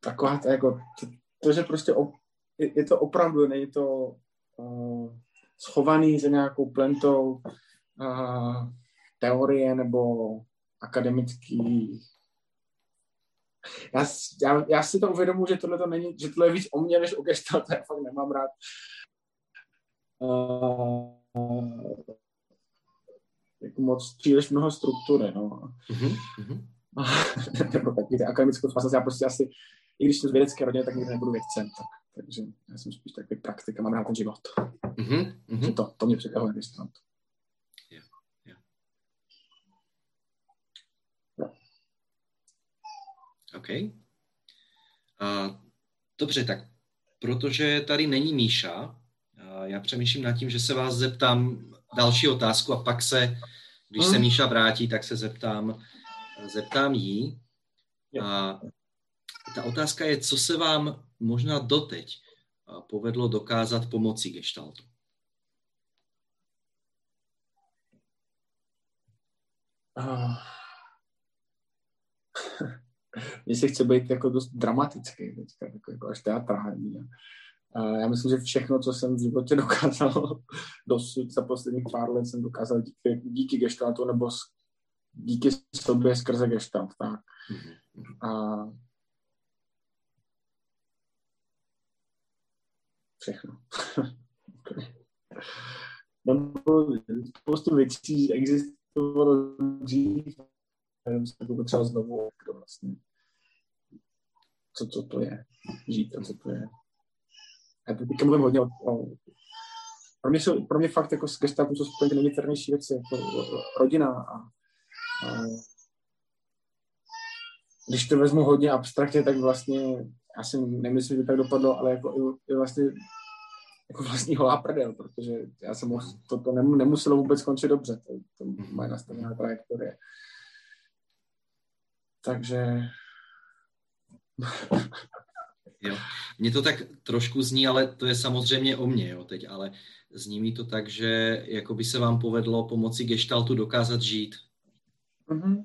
taková ta, jako, to, to, že prostě op, je, je to opravdu, není to uh, schovaný za nějakou plentou uh, teorie nebo akademický já, já, já si to uvědomuji, že tohle to není, že tohle je víc o mě, než o gestalt, já fakt nemám rád. Uh, jako moc příliš mnoho struktury, no. Mm-hmm. nebo taky akademickou spásnost, já prostě asi, i když jsem z vědecké rodiny, tak nikdy nebudu vědcem, tak takže já jsem spíš takový praktika, mám rád ten život. Mm-hmm, mm-hmm. To, to mě překvapuje distantu. Yeah, yeah. No. OK. Uh, dobře, tak protože tady není Míša, uh, já přemýšlím nad tím, že se vás zeptám další otázku a pak se, když se mhm. Míša vrátí, tak se zeptám, zeptám jí. Yeah. Uh, ta otázka je, co se vám možná doteď povedlo dokázat pomocí gestaltu. Uh, mně se chce být jako dost dramatický teďka, jako, jako až teatrální. A já myslím, že všechno, co jsem v životě dokázal dosud za posledních pár let, jsem dokázal díky, díky gestaltu nebo díky sobě skrze gestalt. Tak. A všechno. spoustu věcí existovalo dřív, jenom se to potřeba znovu, kdo vlastně, co, co to je, žít a co to je. A teďka mluvím hodně o, o pro mě, jsou, pro mě fakt jako s gestaltem jsou spojeny největrnější věci, jako rodina a, a když to vezmu hodně abstraktně, tak vlastně, já si nemyslím, že tak dopadlo, ale jako i, i vlastně jako vlastní holá prdel, protože já jsem to, to nemuselo vůbec skončit dobře, to, to moje nastavená trajektorie. Takže... jo. Mně to tak trošku zní, ale to je samozřejmě o mně, jo, teď, ale zní mi to tak, že jako by se vám povedlo pomocí gestaltu dokázat žít. Mm-hmm.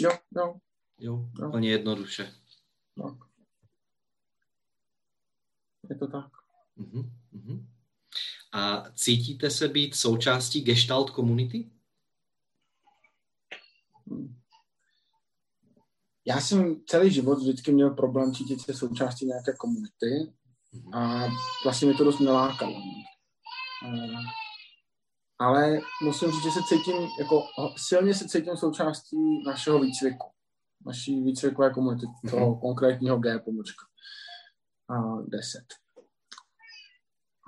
Jo, jo. Jo, jo. úplně jednoduše. Tak. Je to tak. Uh-huh, A cítíte se být součástí gestalt komunity? Já jsem celý život vždycky měl problém cítit se součástí nějaké komunity uh-huh. a vlastně mi to dost nelákalo. Ale musím říct, že se cítím, jako silně se cítím součástí našeho výcviku, naší výcvikové komunity, toho uh-huh. konkrétního G pomočka. A 10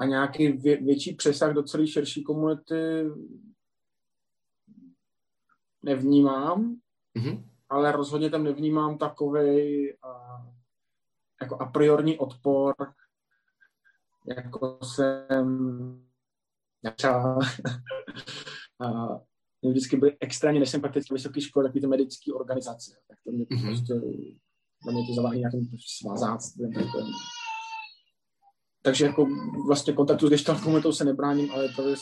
a nějaký vě, větší přesah do celé širší komunity nevnímám, mm-hmm. ale rozhodně tam nevnímám takový jako a priorní odpor, jako jsem třeba a mě vždycky byly extrémně nesympatické vysoké školy, takové ty medické organizace. Tak to mě mm-hmm. prostě, mě to zavání nějakým svazáctvím takže jako vlastně kontaktu s gestalt komunitou se nebráním, ale to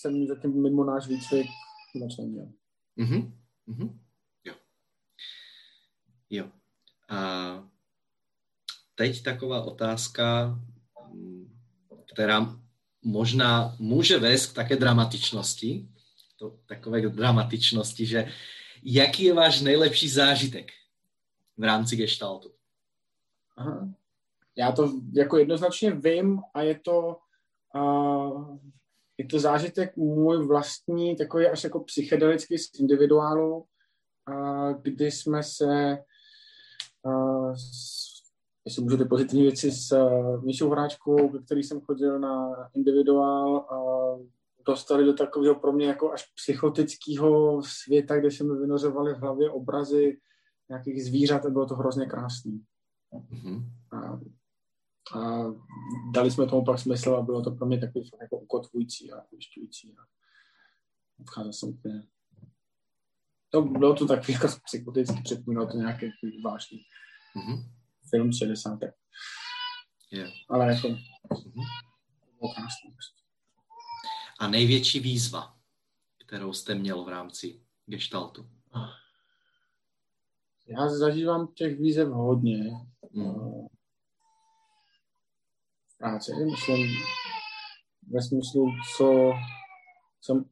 jsem zatím mimo náš výcvik moc neměl. Mm-hmm. Mm-hmm. Jo. Jo. A teď taková otázka, která možná může vést k také dramatičnosti, to, takové dramatičnosti, že jaký je váš nejlepší zážitek v rámci gestaltu? Aha já to jako jednoznačně vím a je to, uh, je to zážitek můj vlastní, takový až jako psychedelický z individuálu, uh, kdy jsme se uh, jestli můžete pozitivní věci s uh, Míšou Hráčkou, ke který jsem chodil na individuál, uh, dostali do takového pro mě jako až psychotického světa, kde se mi vynořovaly v hlavě obrazy nějakých zvířat a bylo to hrozně krásný. Mm-hmm. A a dali jsme tomu pak smysl a bylo to pro mě takový jako ukotvující a ujišťující. A odcházel jsem úplně. To bylo to takový jako psychoticky, připomínalo to nějaký vážný mm-hmm. film z 60. Yeah. Ale jako mm-hmm. bylo krásný. Prostě. A největší výzva, kterou jste měl v rámci gestaltu? Já zažívám těch výzev hodně. Mm práci. Myslím ve smyslu, co jsem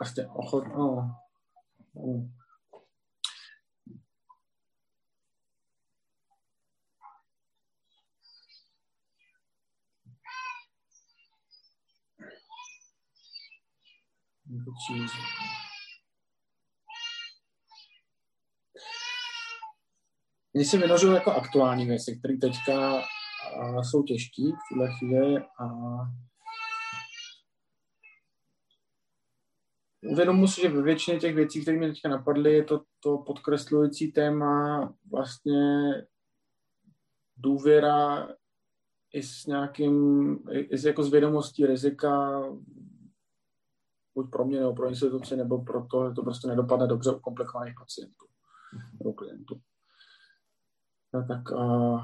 vlastně ochot, no, no. Mně se vynořují jako aktuální věci, které teďka jsou těžké v tuhle chvíli a uvědomuji si, že ve většině těch věcí, které mě teďka napadly, je to, to podkreslující téma vlastně důvěra i s nějakým, i s jako s vědomostí rizika, buď pro mě nebo pro instituci, nebo pro to, že to prostě nedopadne dobře u komplikovaných pacientů nebo klientů. No tak uh,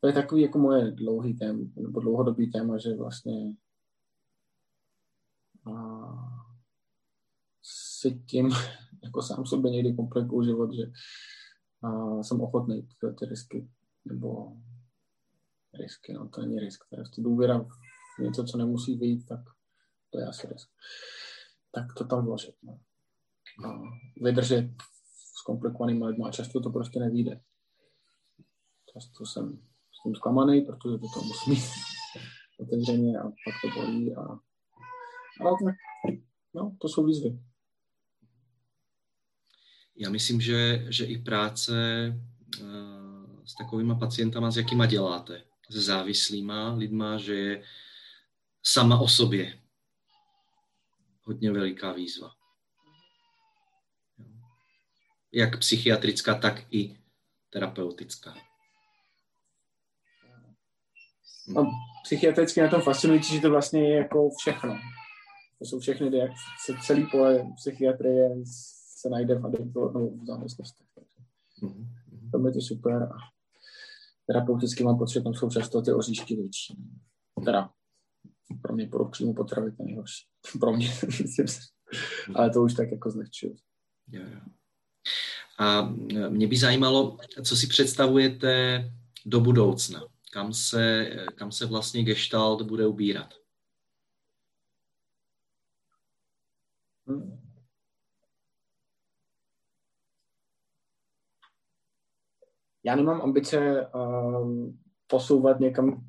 to je takový jako moje dlouhý téma, nebo dlouhodobý téma, že vlastně uh, si tím jako sám sobě někdy komplikuju život, že a jsem ochotný ty, ty risky, nebo risky, no to není risk, to je to důvěra v něco, co nemusí být, tak to je asi risk. Tak to tam vložit. No. A vydržet komplikovanými lidmi a často to prostě nevíde. Často jsem s tím zklamaný, protože to, to musí mít otevřeně a pak to bolí. A, ale tak, no, to jsou výzvy. Já myslím, že, že i práce uh, s takovýma pacientama, s jakýma děláte, s závislýma lidma, že je sama o sobě hodně veliká výzva. Jak psychiatrická, tak i terapeutická. No, psychiatricky na tom fascinující, že to vlastně je jako všechno. To jsou všechny diagnozy, celý pole psychiatrie se najde v adiktu no, v závislostech. Mm-hmm. To je to super. A terapeuticky mám pocit, že tam jsou často ty oříšky větší. Teda pro mě po příjmu potravy to nejhorší. pro mě, Ale to už tak jako zlehčuju. A mě by zajímalo, co si představujete do budoucna. Kam se, kam se vlastně gestalt bude ubírat? Já nemám ambice um, posouvat někam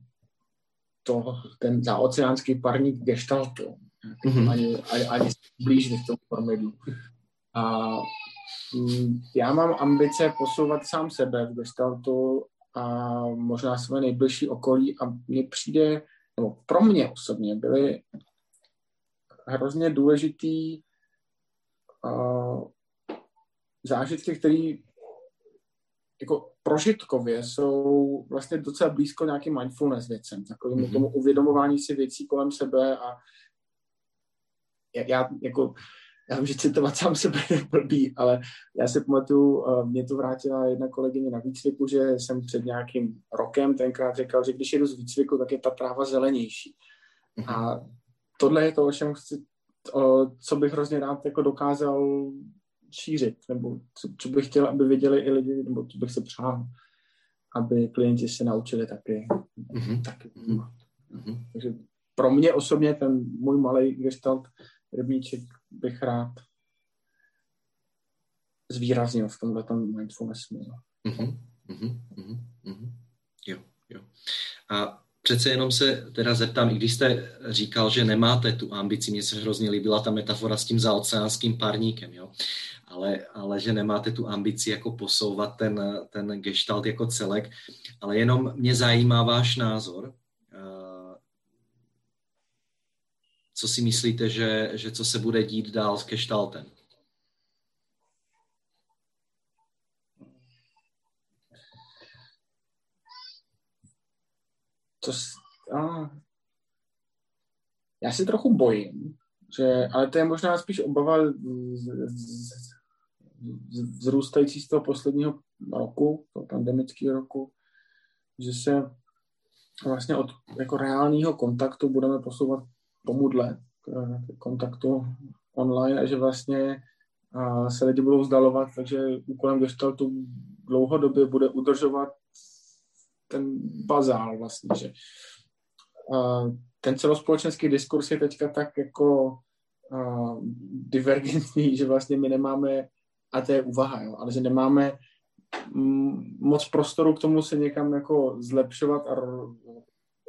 to, ten zaoceánský parník gestaltu. Mm-hmm. Ani, ani, ani blíž než tomu formidu. A já mám ambice posouvat sám sebe v gestaltu a možná své nejbližší okolí a mně přijde, nebo pro mě osobně byly hrozně důležitý uh, zážitky, které jako prožitkově jsou vlastně docela blízko nějakým mindfulness věcem, takovým mm-hmm. tomu uvědomování si věcí kolem sebe a já, já jako já vím, že citovat sám sebe je blbý, ale já si pamatuju, mě to vrátila jedna kolegyně na výcviku, že jsem před nějakým rokem tenkrát říkal, že když jedu z výcviku, tak je ta tráva zelenější. A tohle je to, o čem chci, o, co bych hrozně rád jako dokázal šířit, nebo co, co bych chtěl, aby věděli i lidi, nebo co bych se přál, aby klienti se naučili taky. Mm-hmm. taky. Mm-hmm. Takže pro mě osobně ten můj malý gestalt rybníček bych rád zvýraznil v tomhle mindfulness. Mm-hmm. Mm-hmm. Jo, jo. A přece jenom se teda zeptám, i když jste říkal, že nemáte tu ambici, mně se hrozně líbila ta metafora s tím zaoceánským parníkem, jo ale, ale že nemáte tu ambici jako posouvat ten, ten gestalt jako celek, ale jenom mě zajímá váš názor. Eh, co si myslíte, že, že co se bude dít dál s gestaltem? To, a, já si trochu bojím, že, ale to je možná spíš obava z, z, vzrůstající z toho posledního roku, toho pandemického roku, že se vlastně od jako reálného kontaktu budeme posouvat pomudle k kontaktu online a že vlastně se lidi budou vzdalovat, takže úkolem gestaltu dlouhodobě bude udržovat ten bazál vlastně, že ten celospolečenský diskurs je teďka tak jako divergentní, že vlastně my nemáme a to je úvaha, jo, ale že nemáme moc prostoru k tomu se někam jako zlepšovat a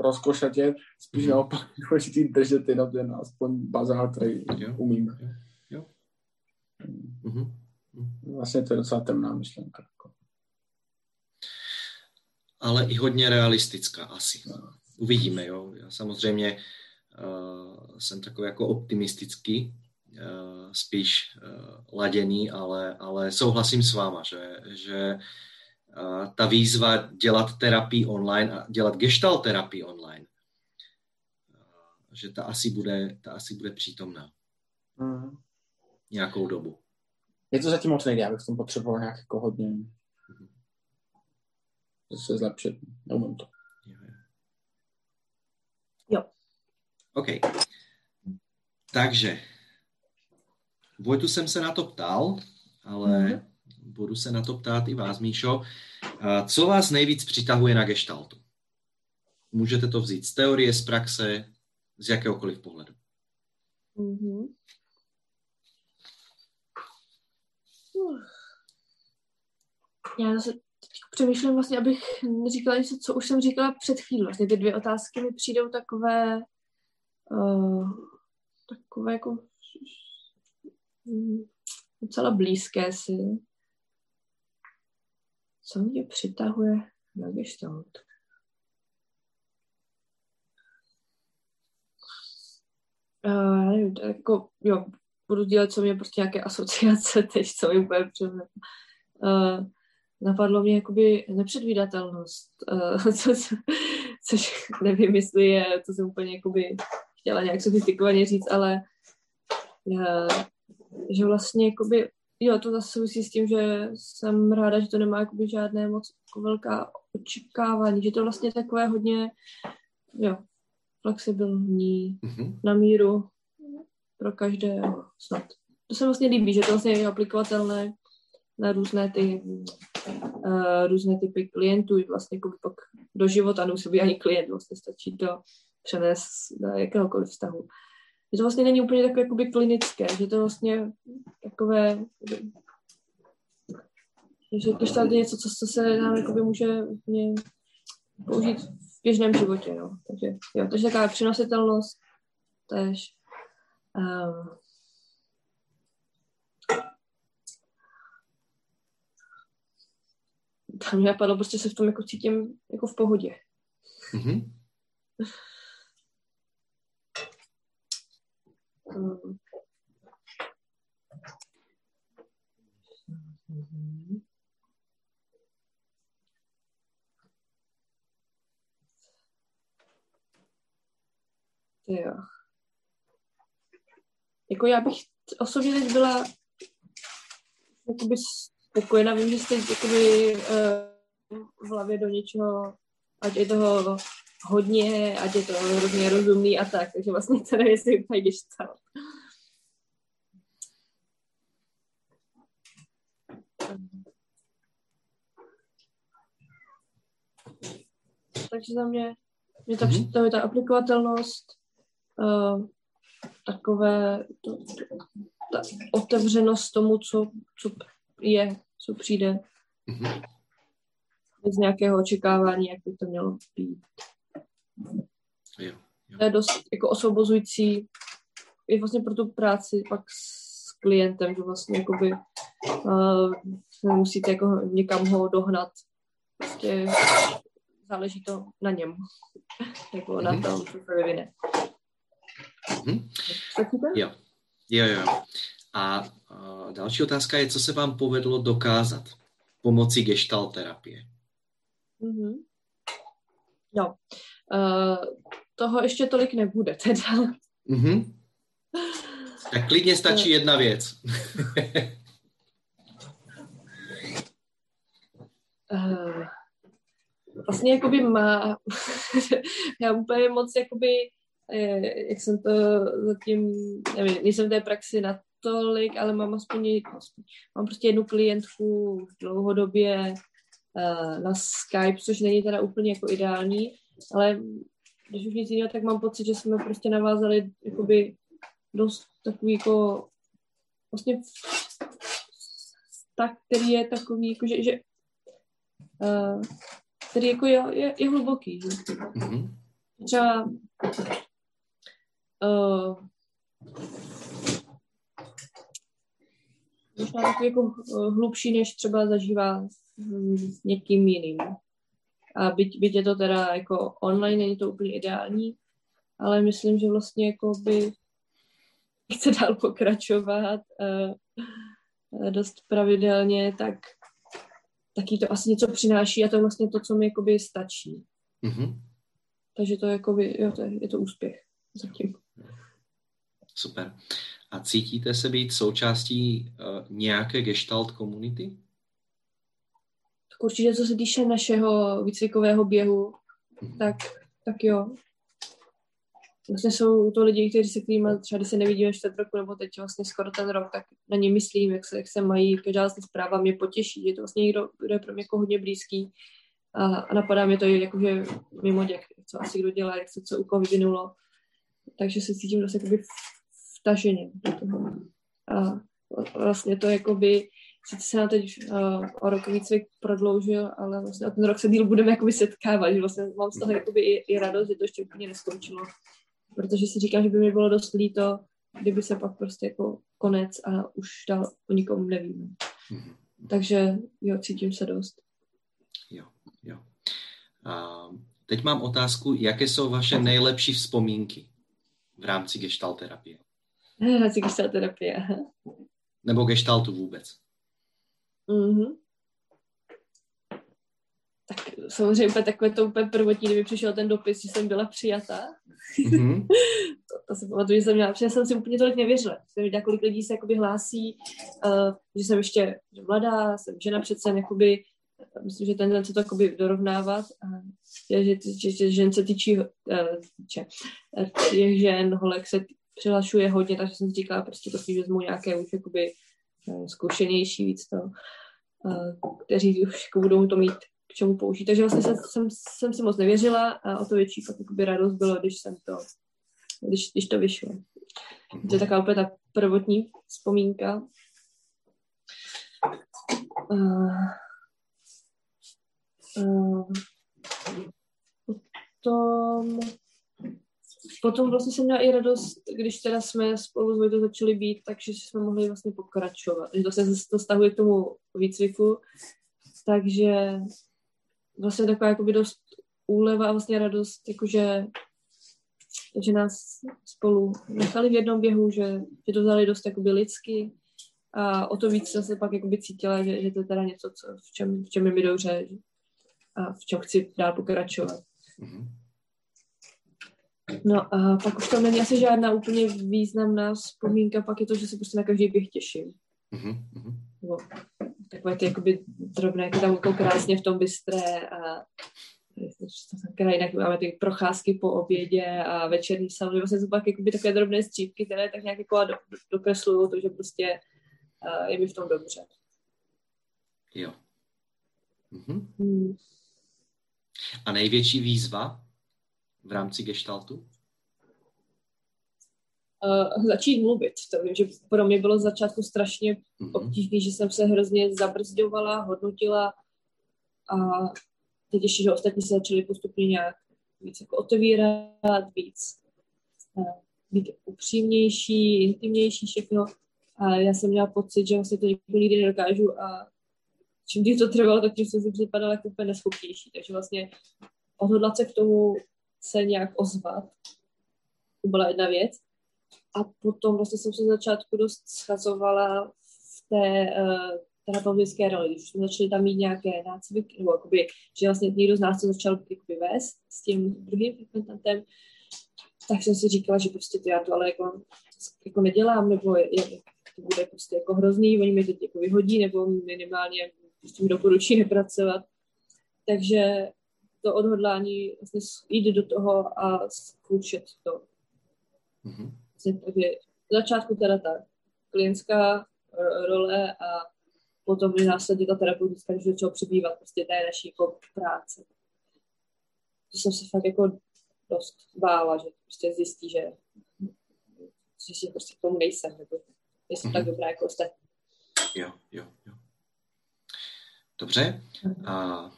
rozkošatět, spíš mm. naopak důležitý držet jenom ten aspoň bazál, který jo. umíme. Jo. Jo. Mm-hmm. Vlastně to je docela temná myšlenka. Jako. Ale i hodně realistická asi. No. Uvidíme, jo. Já samozřejmě uh, jsem takový jako optimistický, Eh, spíš eh, laděný, ale, ale souhlasím s váma, že, že eh, ta výzva dělat terapii online a dělat gestalt terapii online, že ta asi bude, ta asi bude přítomná. Mm. Nějakou dobu. Je to zatím moc nejde, abych v tom potřeboval nějak jako hodně mm. se zlepšit. Neumím to. Jo. OK. Takže Vojtu jsem se na to ptal, ale mm-hmm. Budu se na to ptát i vás, Míšo. Co vás nejvíc přitahuje na gestaltu? Můžete to vzít z teorie, z praxe, z jakéhokoliv pohledu. Mm-hmm. Já zase přemýšlím vlastně, abych neříkala něco, co už jsem říkala před chvílí. Vlastně ty dvě otázky mi přijdou takové uh, takové jako docela blízké si. Co mě přitahuje na gestalt? Uh, nevím, to jako, jo, budu dělat, co mě prostě nějaké asociace teď, co mi bude. Uh, napadlo mě jakoby nepředvídatelnost, uh, co, co, což nevím, jestli je, to jsem úplně jakoby chtěla nějak sofistikovaně říct, ale uh, že vlastně jakoby, jo, to zase souvisí s tím, že jsem ráda, že to nemá jakoby žádné moc jako velká očekávání, že to vlastně takové hodně, jo, flexibilní, mm-hmm. na míru pro každého snad. To se vlastně líbí, že to vlastně je aplikovatelné na různé ty uh, různé typy klientů, vlastně jako pak do života nemusí být ani klient, vlastně stačí to přenést na jakéhokoliv vztahu. Že to vlastně není úplně takové jakoby klinické, že to vlastně takové, že to je něco, co, co se nám jakoby může úplně použít v běžném životě, no. Takže, jo, takže taková přenositelnost tež. Um, tam mě napadlo, prostě se v tom jako cítím jako v pohodě. Mm-hmm. um. Jo. Jako já bych osobně teď byla jakoby spokojená. Vím, že jste jakoby, uh, v hlavě do něčeho, ať je toho hodně, ať je to hrozně rozumný a tak. Takže vlastně to nevím, jestli úplně gestalt. Takže za mě, mě ta, mm-hmm. ta, ta aplikovatelnost, uh, takové, to, to, ta otevřenost tomu, co, co je, co přijde. Mm-hmm. Bez nějakého očekávání, jak by to mělo být. Jo, jo. To je dost jako osvobozující i vlastně pro tu práci pak s klientem, že vlastně jakoby uh, musíte jako někam ho dohnat. Prostě záleží to na něm. jako mm-hmm. na mhm. tom, co se vyvine. Mm-hmm. Jo. jo, jo. A uh, další otázka je, co se vám povedlo dokázat pomocí gestalt terapie? Mm-hmm. No, toho ještě tolik nebude teda. Mm-hmm. Tak klidně stačí jedna věc. uh, vlastně jakoby má, já úplně moc jakoby, eh, jak jsem to zatím, nevím, nejsem v té praxi na tolik, ale mám aspoň, aspoň mám prostě jednu klientku dlouhodobě uh, na Skype, což není teda úplně jako ideální, ale když už nic jiného, tak mám pocit, že jsme prostě navázali jakoby dost takový jako vlastně tak, který je takový, jako že, že uh, který jako je, je, je hluboký. Že? Mm-hmm. Třeba uh, možná takový jako hlubší, než třeba zažívá s někým jiným. A byť, byť je to teda jako online, není to úplně ideální, ale myslím, že vlastně jako by chce dál pokračovat uh, dost pravidelně, tak taky to asi něco přináší a to je vlastně to, co mi jakoby stačí. Mm-hmm. Takže to je, jakoby, jo, to je, je to úspěch zatím. Super. A cítíte se být součástí uh, nějaké gestalt komunity? Určitě, co se týče našeho výcvikového běhu, mm-hmm. tak, tak jo. vlastně jsou to lidi, kteří se kterými třeba když se nevidíme čtvrt roku nebo teď vlastně skoro ten rok, tak na ně myslím, jak se, jak se mají, každá vlastně zpráva mě potěší, že to vlastně někdo, kdo je pro mě jako hodně blízký a, a napadá mě to jakože mimo děk, co asi kdo dělá, jak se co u koho vyvinulo. Takže se cítím dost jakoby vtaženě do toho. A vlastně to jakoby, sice se nám teď uh, o rok výcvik prodloužil, ale vlastně o ten rok se díl budeme jakoby setkávat, že vlastně mám z toho jakoby i, i radost, že to ještě úplně neskončilo. Protože si říkám, že by mi bylo dost líto, kdyby se pak prostě jako konec a už dál o nikom nevíme. Mm-hmm. Takže jo, cítím se dost. Jo, jo. A teď mám otázku, jaké jsou vaše nejlepší vzpomínky v rámci gestalt terapie? V rámci gestalt terapie. Nebo gestaltu vůbec? Mm-hmm. Tak samozřejmě úplně takové to úplně prvotní, kdyby přišel ten dopis, že jsem byla přijata. Mm-hmm. to, to se pamatuju, že jsem měla, protože jsem si úplně tolik nevěřila. Jsem viděla, kolik lidí se jakoby hlásí, uh, že jsem ještě že mladá, jsem žena přece, jakoby, myslím, že ten se to jakoby dorovnávat, a že, že, že, že žen se týčí, uh, týče, těch žen, holek se přihlašuje hodně, takže jsem si říkala, prostě to si vezmu nějaké už jakoby Eh, zkušenější víc to, eh, kteří už budou to mít k čemu použít. Takže vlastně jsem, jsem, jsem si moc nevěřila a o to větší pak jakoby radost bylo, když jsem to, když, když to vyšlo. To je taková úplně ta prvotní vzpomínka. Uh, uh, potom potom vlastně jsem měla i radost, když teda jsme spolu s Vojtou začali být, takže jsme mohli vlastně pokračovat. To se to stahuje k tomu výcviku, takže vlastně taková jakoby dost úleva a vlastně radost, jakože že nás spolu nechali v jednom běhu, že, že to vzali dost jakoby lidsky a o to víc jsem se pak jakoby cítila, že, že to je teda něco, co, v, čem, v čem je mi dobře a v čem chci dál pokračovat. Mm-hmm. No a pak už tam není asi žádná úplně významná vzpomínka, pak je to, že se prostě na každý běh těším. Mm-hmm. No, takové ty jakoby drobné, jako tam jako krásně v tom bystré a krajina, máme ty procházky po obědě a večerní salony, vlastně jsou pak jakoby takové drobné střípky, které tak nějak jako do, dokreslují to, že prostě uh, je mi v tom dobře. Jo. Mhm. Hmm. A největší výzva v rámci gestaltu? Uh, začít mluvit. To vím, že pro mě bylo z začátku strašně mm-hmm. obtížné, že jsem se hrozně zabrzďovala, hodnotila a teď ještě, že ostatní se začali postupně nějak víc jako otevírat, víc uh, být upřímnější, intimnější, všechno. A já jsem měla pocit, že vlastně to nikdy nedokážu a čím díl to trvalo, tak jsem si připadala jako úplně neschopnější. Takže vlastně odhodlat se k tomu se nějak ozvat. To byla jedna věc. A potom vlastně jsem se začátku dost schazovala v té uh, terapeutické roli, když jsme začali tam mít nějaké nácviky, nebo jakoby, že vlastně někdo z nás to začal jakoby vést s tím druhým frekventantem, tak jsem si říkala, že prostě to já to ale jako, jako nedělám, nebo je, to bude prostě jako hrozný, oni mi teď jako vyhodí, nebo minimálně prostě mi doporučí nepracovat. Takže to odhodlání vlastně jít do toho a zkoušet to. Mm-hmm. Takže v začátku teda ta klientská role a potom je následně ta terapeutická, když začala přibývat prostě té naší jako práce. To jsem se fakt jako dost bála, že prostě zjistí, že, že si prostě k tomu nejsem, nebo nejsem mm-hmm. tak mhm. dobrá jako ostatní. Jo, jo, jo. Dobře. A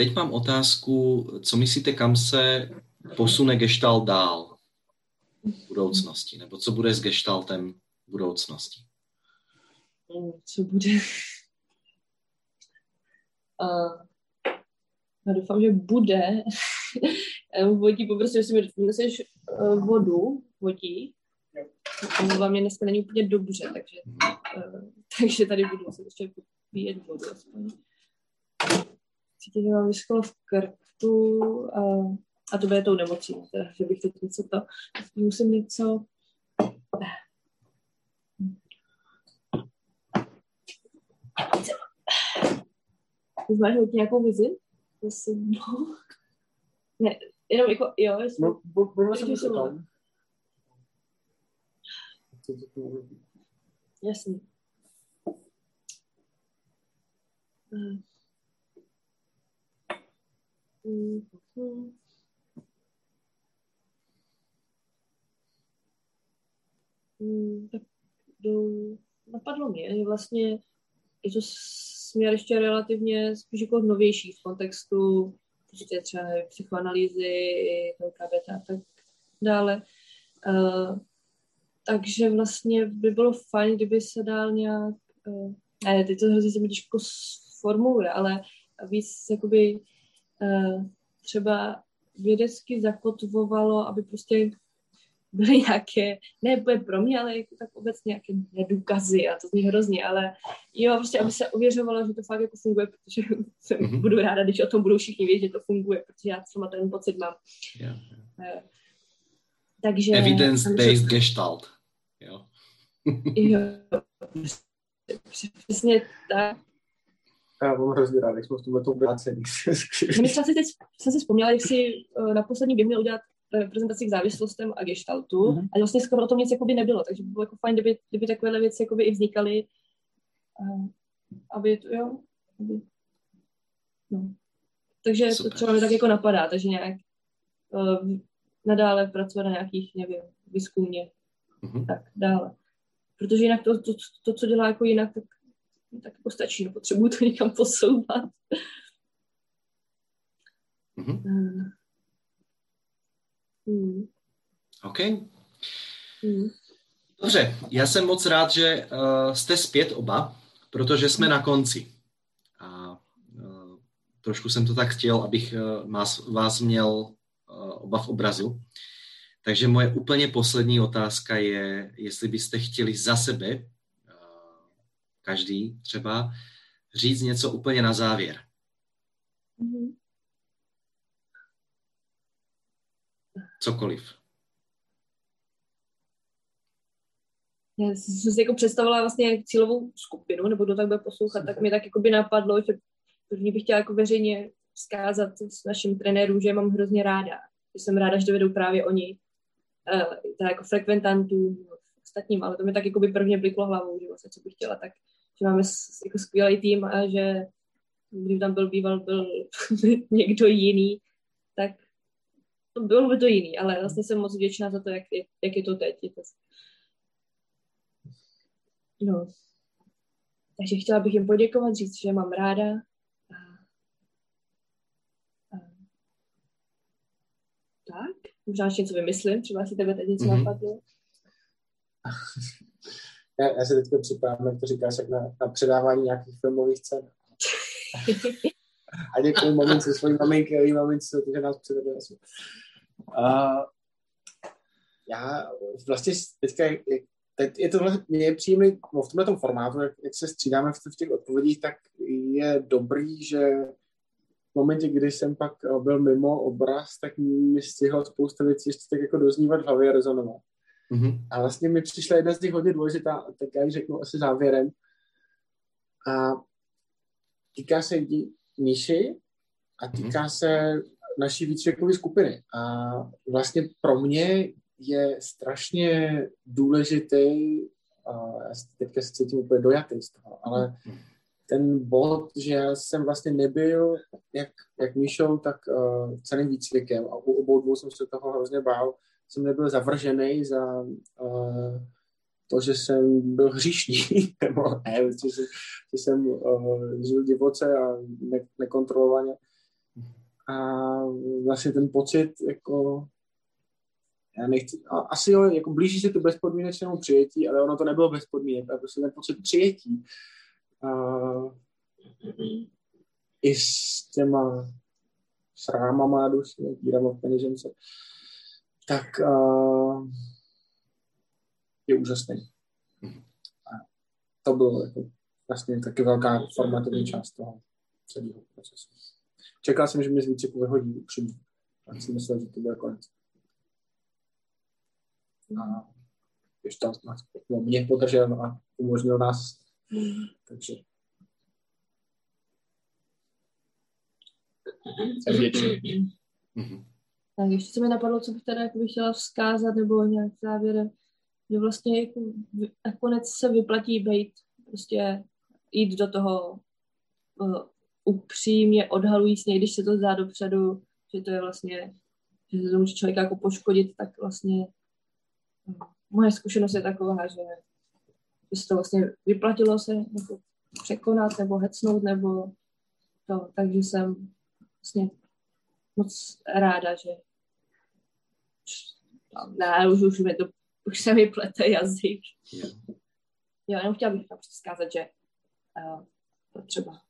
Teď mám otázku, co myslíte, kam se posune gestalt dál v budoucnosti, nebo co bude s gestaltem v budoucnosti? Co bude? Uh, já doufám, že bude. vodí, poprosím, jestli mi doneseš uh, vodu, vodí. A hlavně dneska není úplně dobře, takže, uh, takže tady budu muset ještě pít vodu aspoň že mám vyschlo v krku a, a to bude tou nemocí, teda, že bych teď něco to, musím něco Ty máš hodně nějakou vizi? Zase, no. Ne, jenom jako, jo, jestli... No, budeme se o tom. co to může být. Jasný. Mm. Mm. Mm, tak do, napadlo mě, že vlastně je to směr ještě relativně spíš jako novější v kontextu prostě třeba psychoanalýzy, KBT a tak dále. Uh, takže vlastně by bylo fajn, kdyby se dal nějak, uh, ne, teď to hrozně se mi těžko formuluje, ale víc jakoby třeba vědecky zakotvovalo, aby prostě byly nějaké, ne pro mě, ale jako tak obecně nějaké nedůkazy a to zní hrozně, ale jo, prostě aby se ověřovalo, že to fakt jako funguje, protože mm-hmm. budu ráda, když o tom budou všichni vědět, že to funguje, protože já sama ten pocit mám. Yeah, yeah. Takže... Evidence-based gestalt. Jo. jo. Přesně tak. Já mám hrozně rád, jak jsme v tomhle tom vrácený. My třeba si teď jsem si vzpomněla, jak si eh, na poslední by měl udělat prezentaci k závislostem a gestaltu mm-hmm. a vlastně skoro o tom nic jakoby nebylo, takže by bylo jako fajn, kdyby, kdyby takovéhle věci jakoby i vznikaly, uh, aby to, jo, aby, no. Takže Super. to třeba mi tak jako napadá, takže nějak uh, nadále pracovat na nějakých, nevím, výzkumně, mm-hmm. tak dále. Protože jinak to, to, to, co dělá jako jinak, tak, tak jako stačí, no potřebuju to někam posouvat. Mm-hmm. Mm. OK. Mm. Dobře, já jsem moc rád, že uh, jste zpět oba, protože jsme na konci. A uh, trošku jsem to tak chtěl, abych uh, vás, vás měl uh, oba v obrazu. Takže moje úplně poslední otázka je, jestli byste chtěli za sebe, každý třeba, říct něco úplně na závěr. Mm-hmm. cokoliv. Já jsem si jako představila vlastně cílovou skupinu, nebo kdo tak bude poslouchat, tak mi tak jako by napadlo, že první bych chtěla jako veřejně vzkázat s našim trenérům, že je mám hrozně ráda. Že jsem ráda, že to vedou právě oni. Uh, jako frekventantům, ostatním, ale to mi tak jako by prvně bliklo hlavou, že vlastně co bych chtěla, tak že máme jako skvělý tým a že když tam byl býval, byl někdo jiný, tak to bylo by to jiný, ale vlastně jsem moc vděčná za to, jak, jak, jak je to teď. Je. No. Takže chtěla bych jim poděkovat, říct, že mám ráda. A, a, tak, možná ještě něco vymyslím, třeba si tebe teď něco mm-hmm. napadlo. Já, já se teďka připravím, jak to říkáš, jak na, na předávání nějakých filmových cen. a děkuji mamince, svojí maminky její mamince, že nás přivedli. Uh, já vlastně teďka, teď je tohle, mě je příjemný, no v tomhle tom formátu, jak, jak se střídáme v, v těch odpovědích, tak je dobrý, že v momentě, kdy jsem pak byl mimo obraz, tak mi stihlo spousta věcí ještě tak jako doznívat v hlavě rezonovat. Mm-hmm. A vlastně mi přišla jedna z těch hodně důležitá, tak já ji řeknu asi závěrem. A týká se Míši a týká mm-hmm. se naší výcvikové skupiny. A vlastně pro mě je strašně důležitý, a já teďka se cítím úplně dojatý z toho, ale ten bod, že já jsem vlastně nebyl jak, jak Míšou, tak uh, celým výcvikem a u obou dvou jsem se toho hrozně bál, jsem nebyl zavržený za uh, to, že jsem byl hříšný, nebo ne, že, jsem, že jsem uh, žil divoce a ne, nekontrolovaně. A vlastně ten pocit jako já nechci, asi jo, jako blíží se to bezpodmínečnému přijetí, ale ono to nebylo bez podmínek, ale prostě ten pocit přijetí uh, i s těma srámama na duši, dírama v peněžence, tak uh, je úžasný. A to bylo jako vlastně taky velká formativní část toho celého procesu. Čekal jsem, že mě z výcviku vyhodí upřímně. A si myslel, že to bude konec. A když tam nás, no, mě podržel a umožnil nás. Takže jsem vděčný. Tak ještě se mi napadlo, co bych teda chtěla vzkázat, nebo nějak závěr. že vlastně jako nakonec se vyplatí být, prostě jít do toho uh, upřímně odhalujíc, když se to zdá dopředu, že to je vlastně, že se to může člověka jako poškodit, tak vlastně uh, moje zkušenost je taková, že, že se to vlastně vyplatilo se jako překonat nebo hecnout nebo to, takže jsem vlastně moc ráda, že ne, už, už mi to, už se mi plete jazyk. Yeah. Jo, jenom chtěla bych zkázat, že uh, to třeba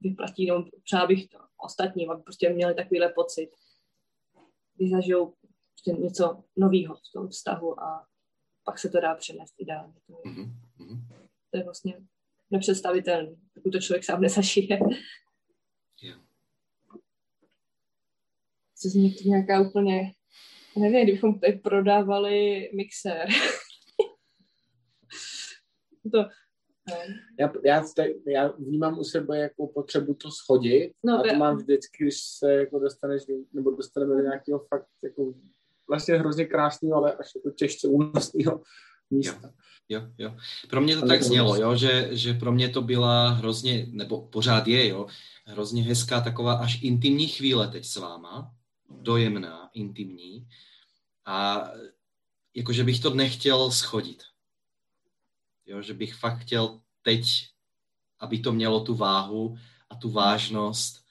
vyplatí, no, přál bych to ostatním, aby prostě měli takovýhle pocit, když zažijou prostě něco nového v tom vztahu a pak se to dá přenést ideálně. To je, mm-hmm. to je vlastně nepředstavitelné, pokud to člověk sám nezažije. Yeah. Co z nějaká úplně nevím, kdybychom tady prodávali mixér. to, no. já, já, já vnímám u sebe jako potřebu to schodit no, a to já... mám vždycky, když se jako dostaneš, nebo dostaneme do nějakého fakt jako vlastně hrozně krásného, ale až jako těžce únosného místa. Jo, jo. Pro mě to tak znělo, jo, že, že pro mě to byla hrozně, nebo pořád je, jo, hrozně hezká taková až intimní chvíle teď s váma, dojemná, intimní. A jakože bych to nechtěl schodit. Jo, že bych fakt chtěl teď, aby to mělo tu váhu a tu vážnost,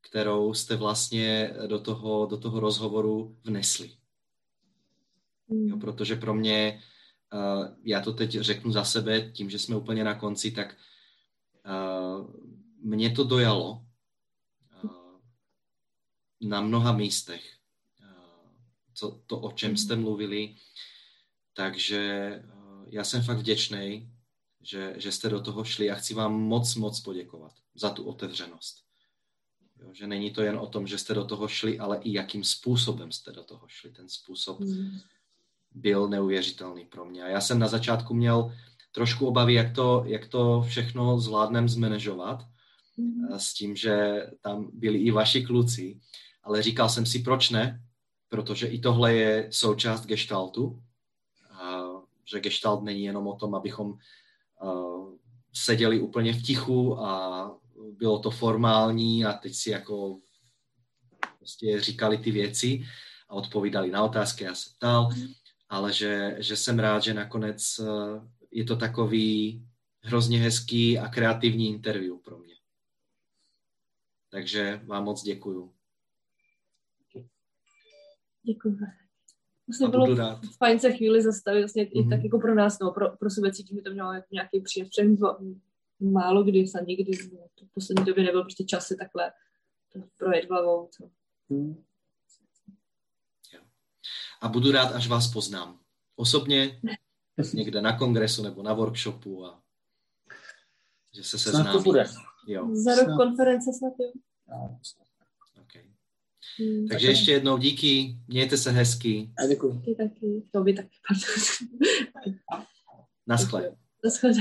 kterou jste vlastně do toho, do toho rozhovoru vnesli. Hmm. Jo, protože pro mě, uh, já to teď řeknu za sebe, tím, že jsme úplně na konci, tak uh, mě to dojalo na mnoha místech co, to, o čem jste mluvili. Takže eh, já jsem fakt vděčný, že, že jste do toho šli a chci vám moc, moc poděkovat za tu otevřenost. Jo, že není to jen o tom, že jste do toho šli, ale i jakým způsobem jste do toho šli. Ten způsob mm. byl neuvěřitelný pro mě. A já jsem na začátku měl trošku obavy, jak to, jak to všechno zvládnem zmanežovat, mm. s tím, že tam byli i vaši kluci, ale říkal jsem si, proč ne, protože i tohle je součást gestaltu, že gestalt není jenom o tom, abychom seděli úplně v tichu a bylo to formální a teď si jako prostě říkali ty věci a odpovídali na otázky, já se ptal, ale že, že jsem rád, že nakonec je to takový hrozně hezký a kreativní interview pro mě. Takže vám moc děkuju. Děkuji. Vlastně bylo rád. fajn se chvíli zastavit, vlastně mm-hmm. i tak mhm. jako pro nás, no, pro, pro sebe cítím, že to mělo jako nějaký příjem, protože málo kdy, snad nikdy, v poslední době nebyl prostě čas si takhle projet hlavou. To. Mm. A budu rád, až vás poznám. Osobně, někde na kongresu nebo na workshopu a že se seznámí. Snad to bude. Jo. Za rok konference snad jo. Hmm, Takže ještě jednou díky, mějte se hezky. A děkuji. Taky, taky. To by taky. Naschle. Naschle.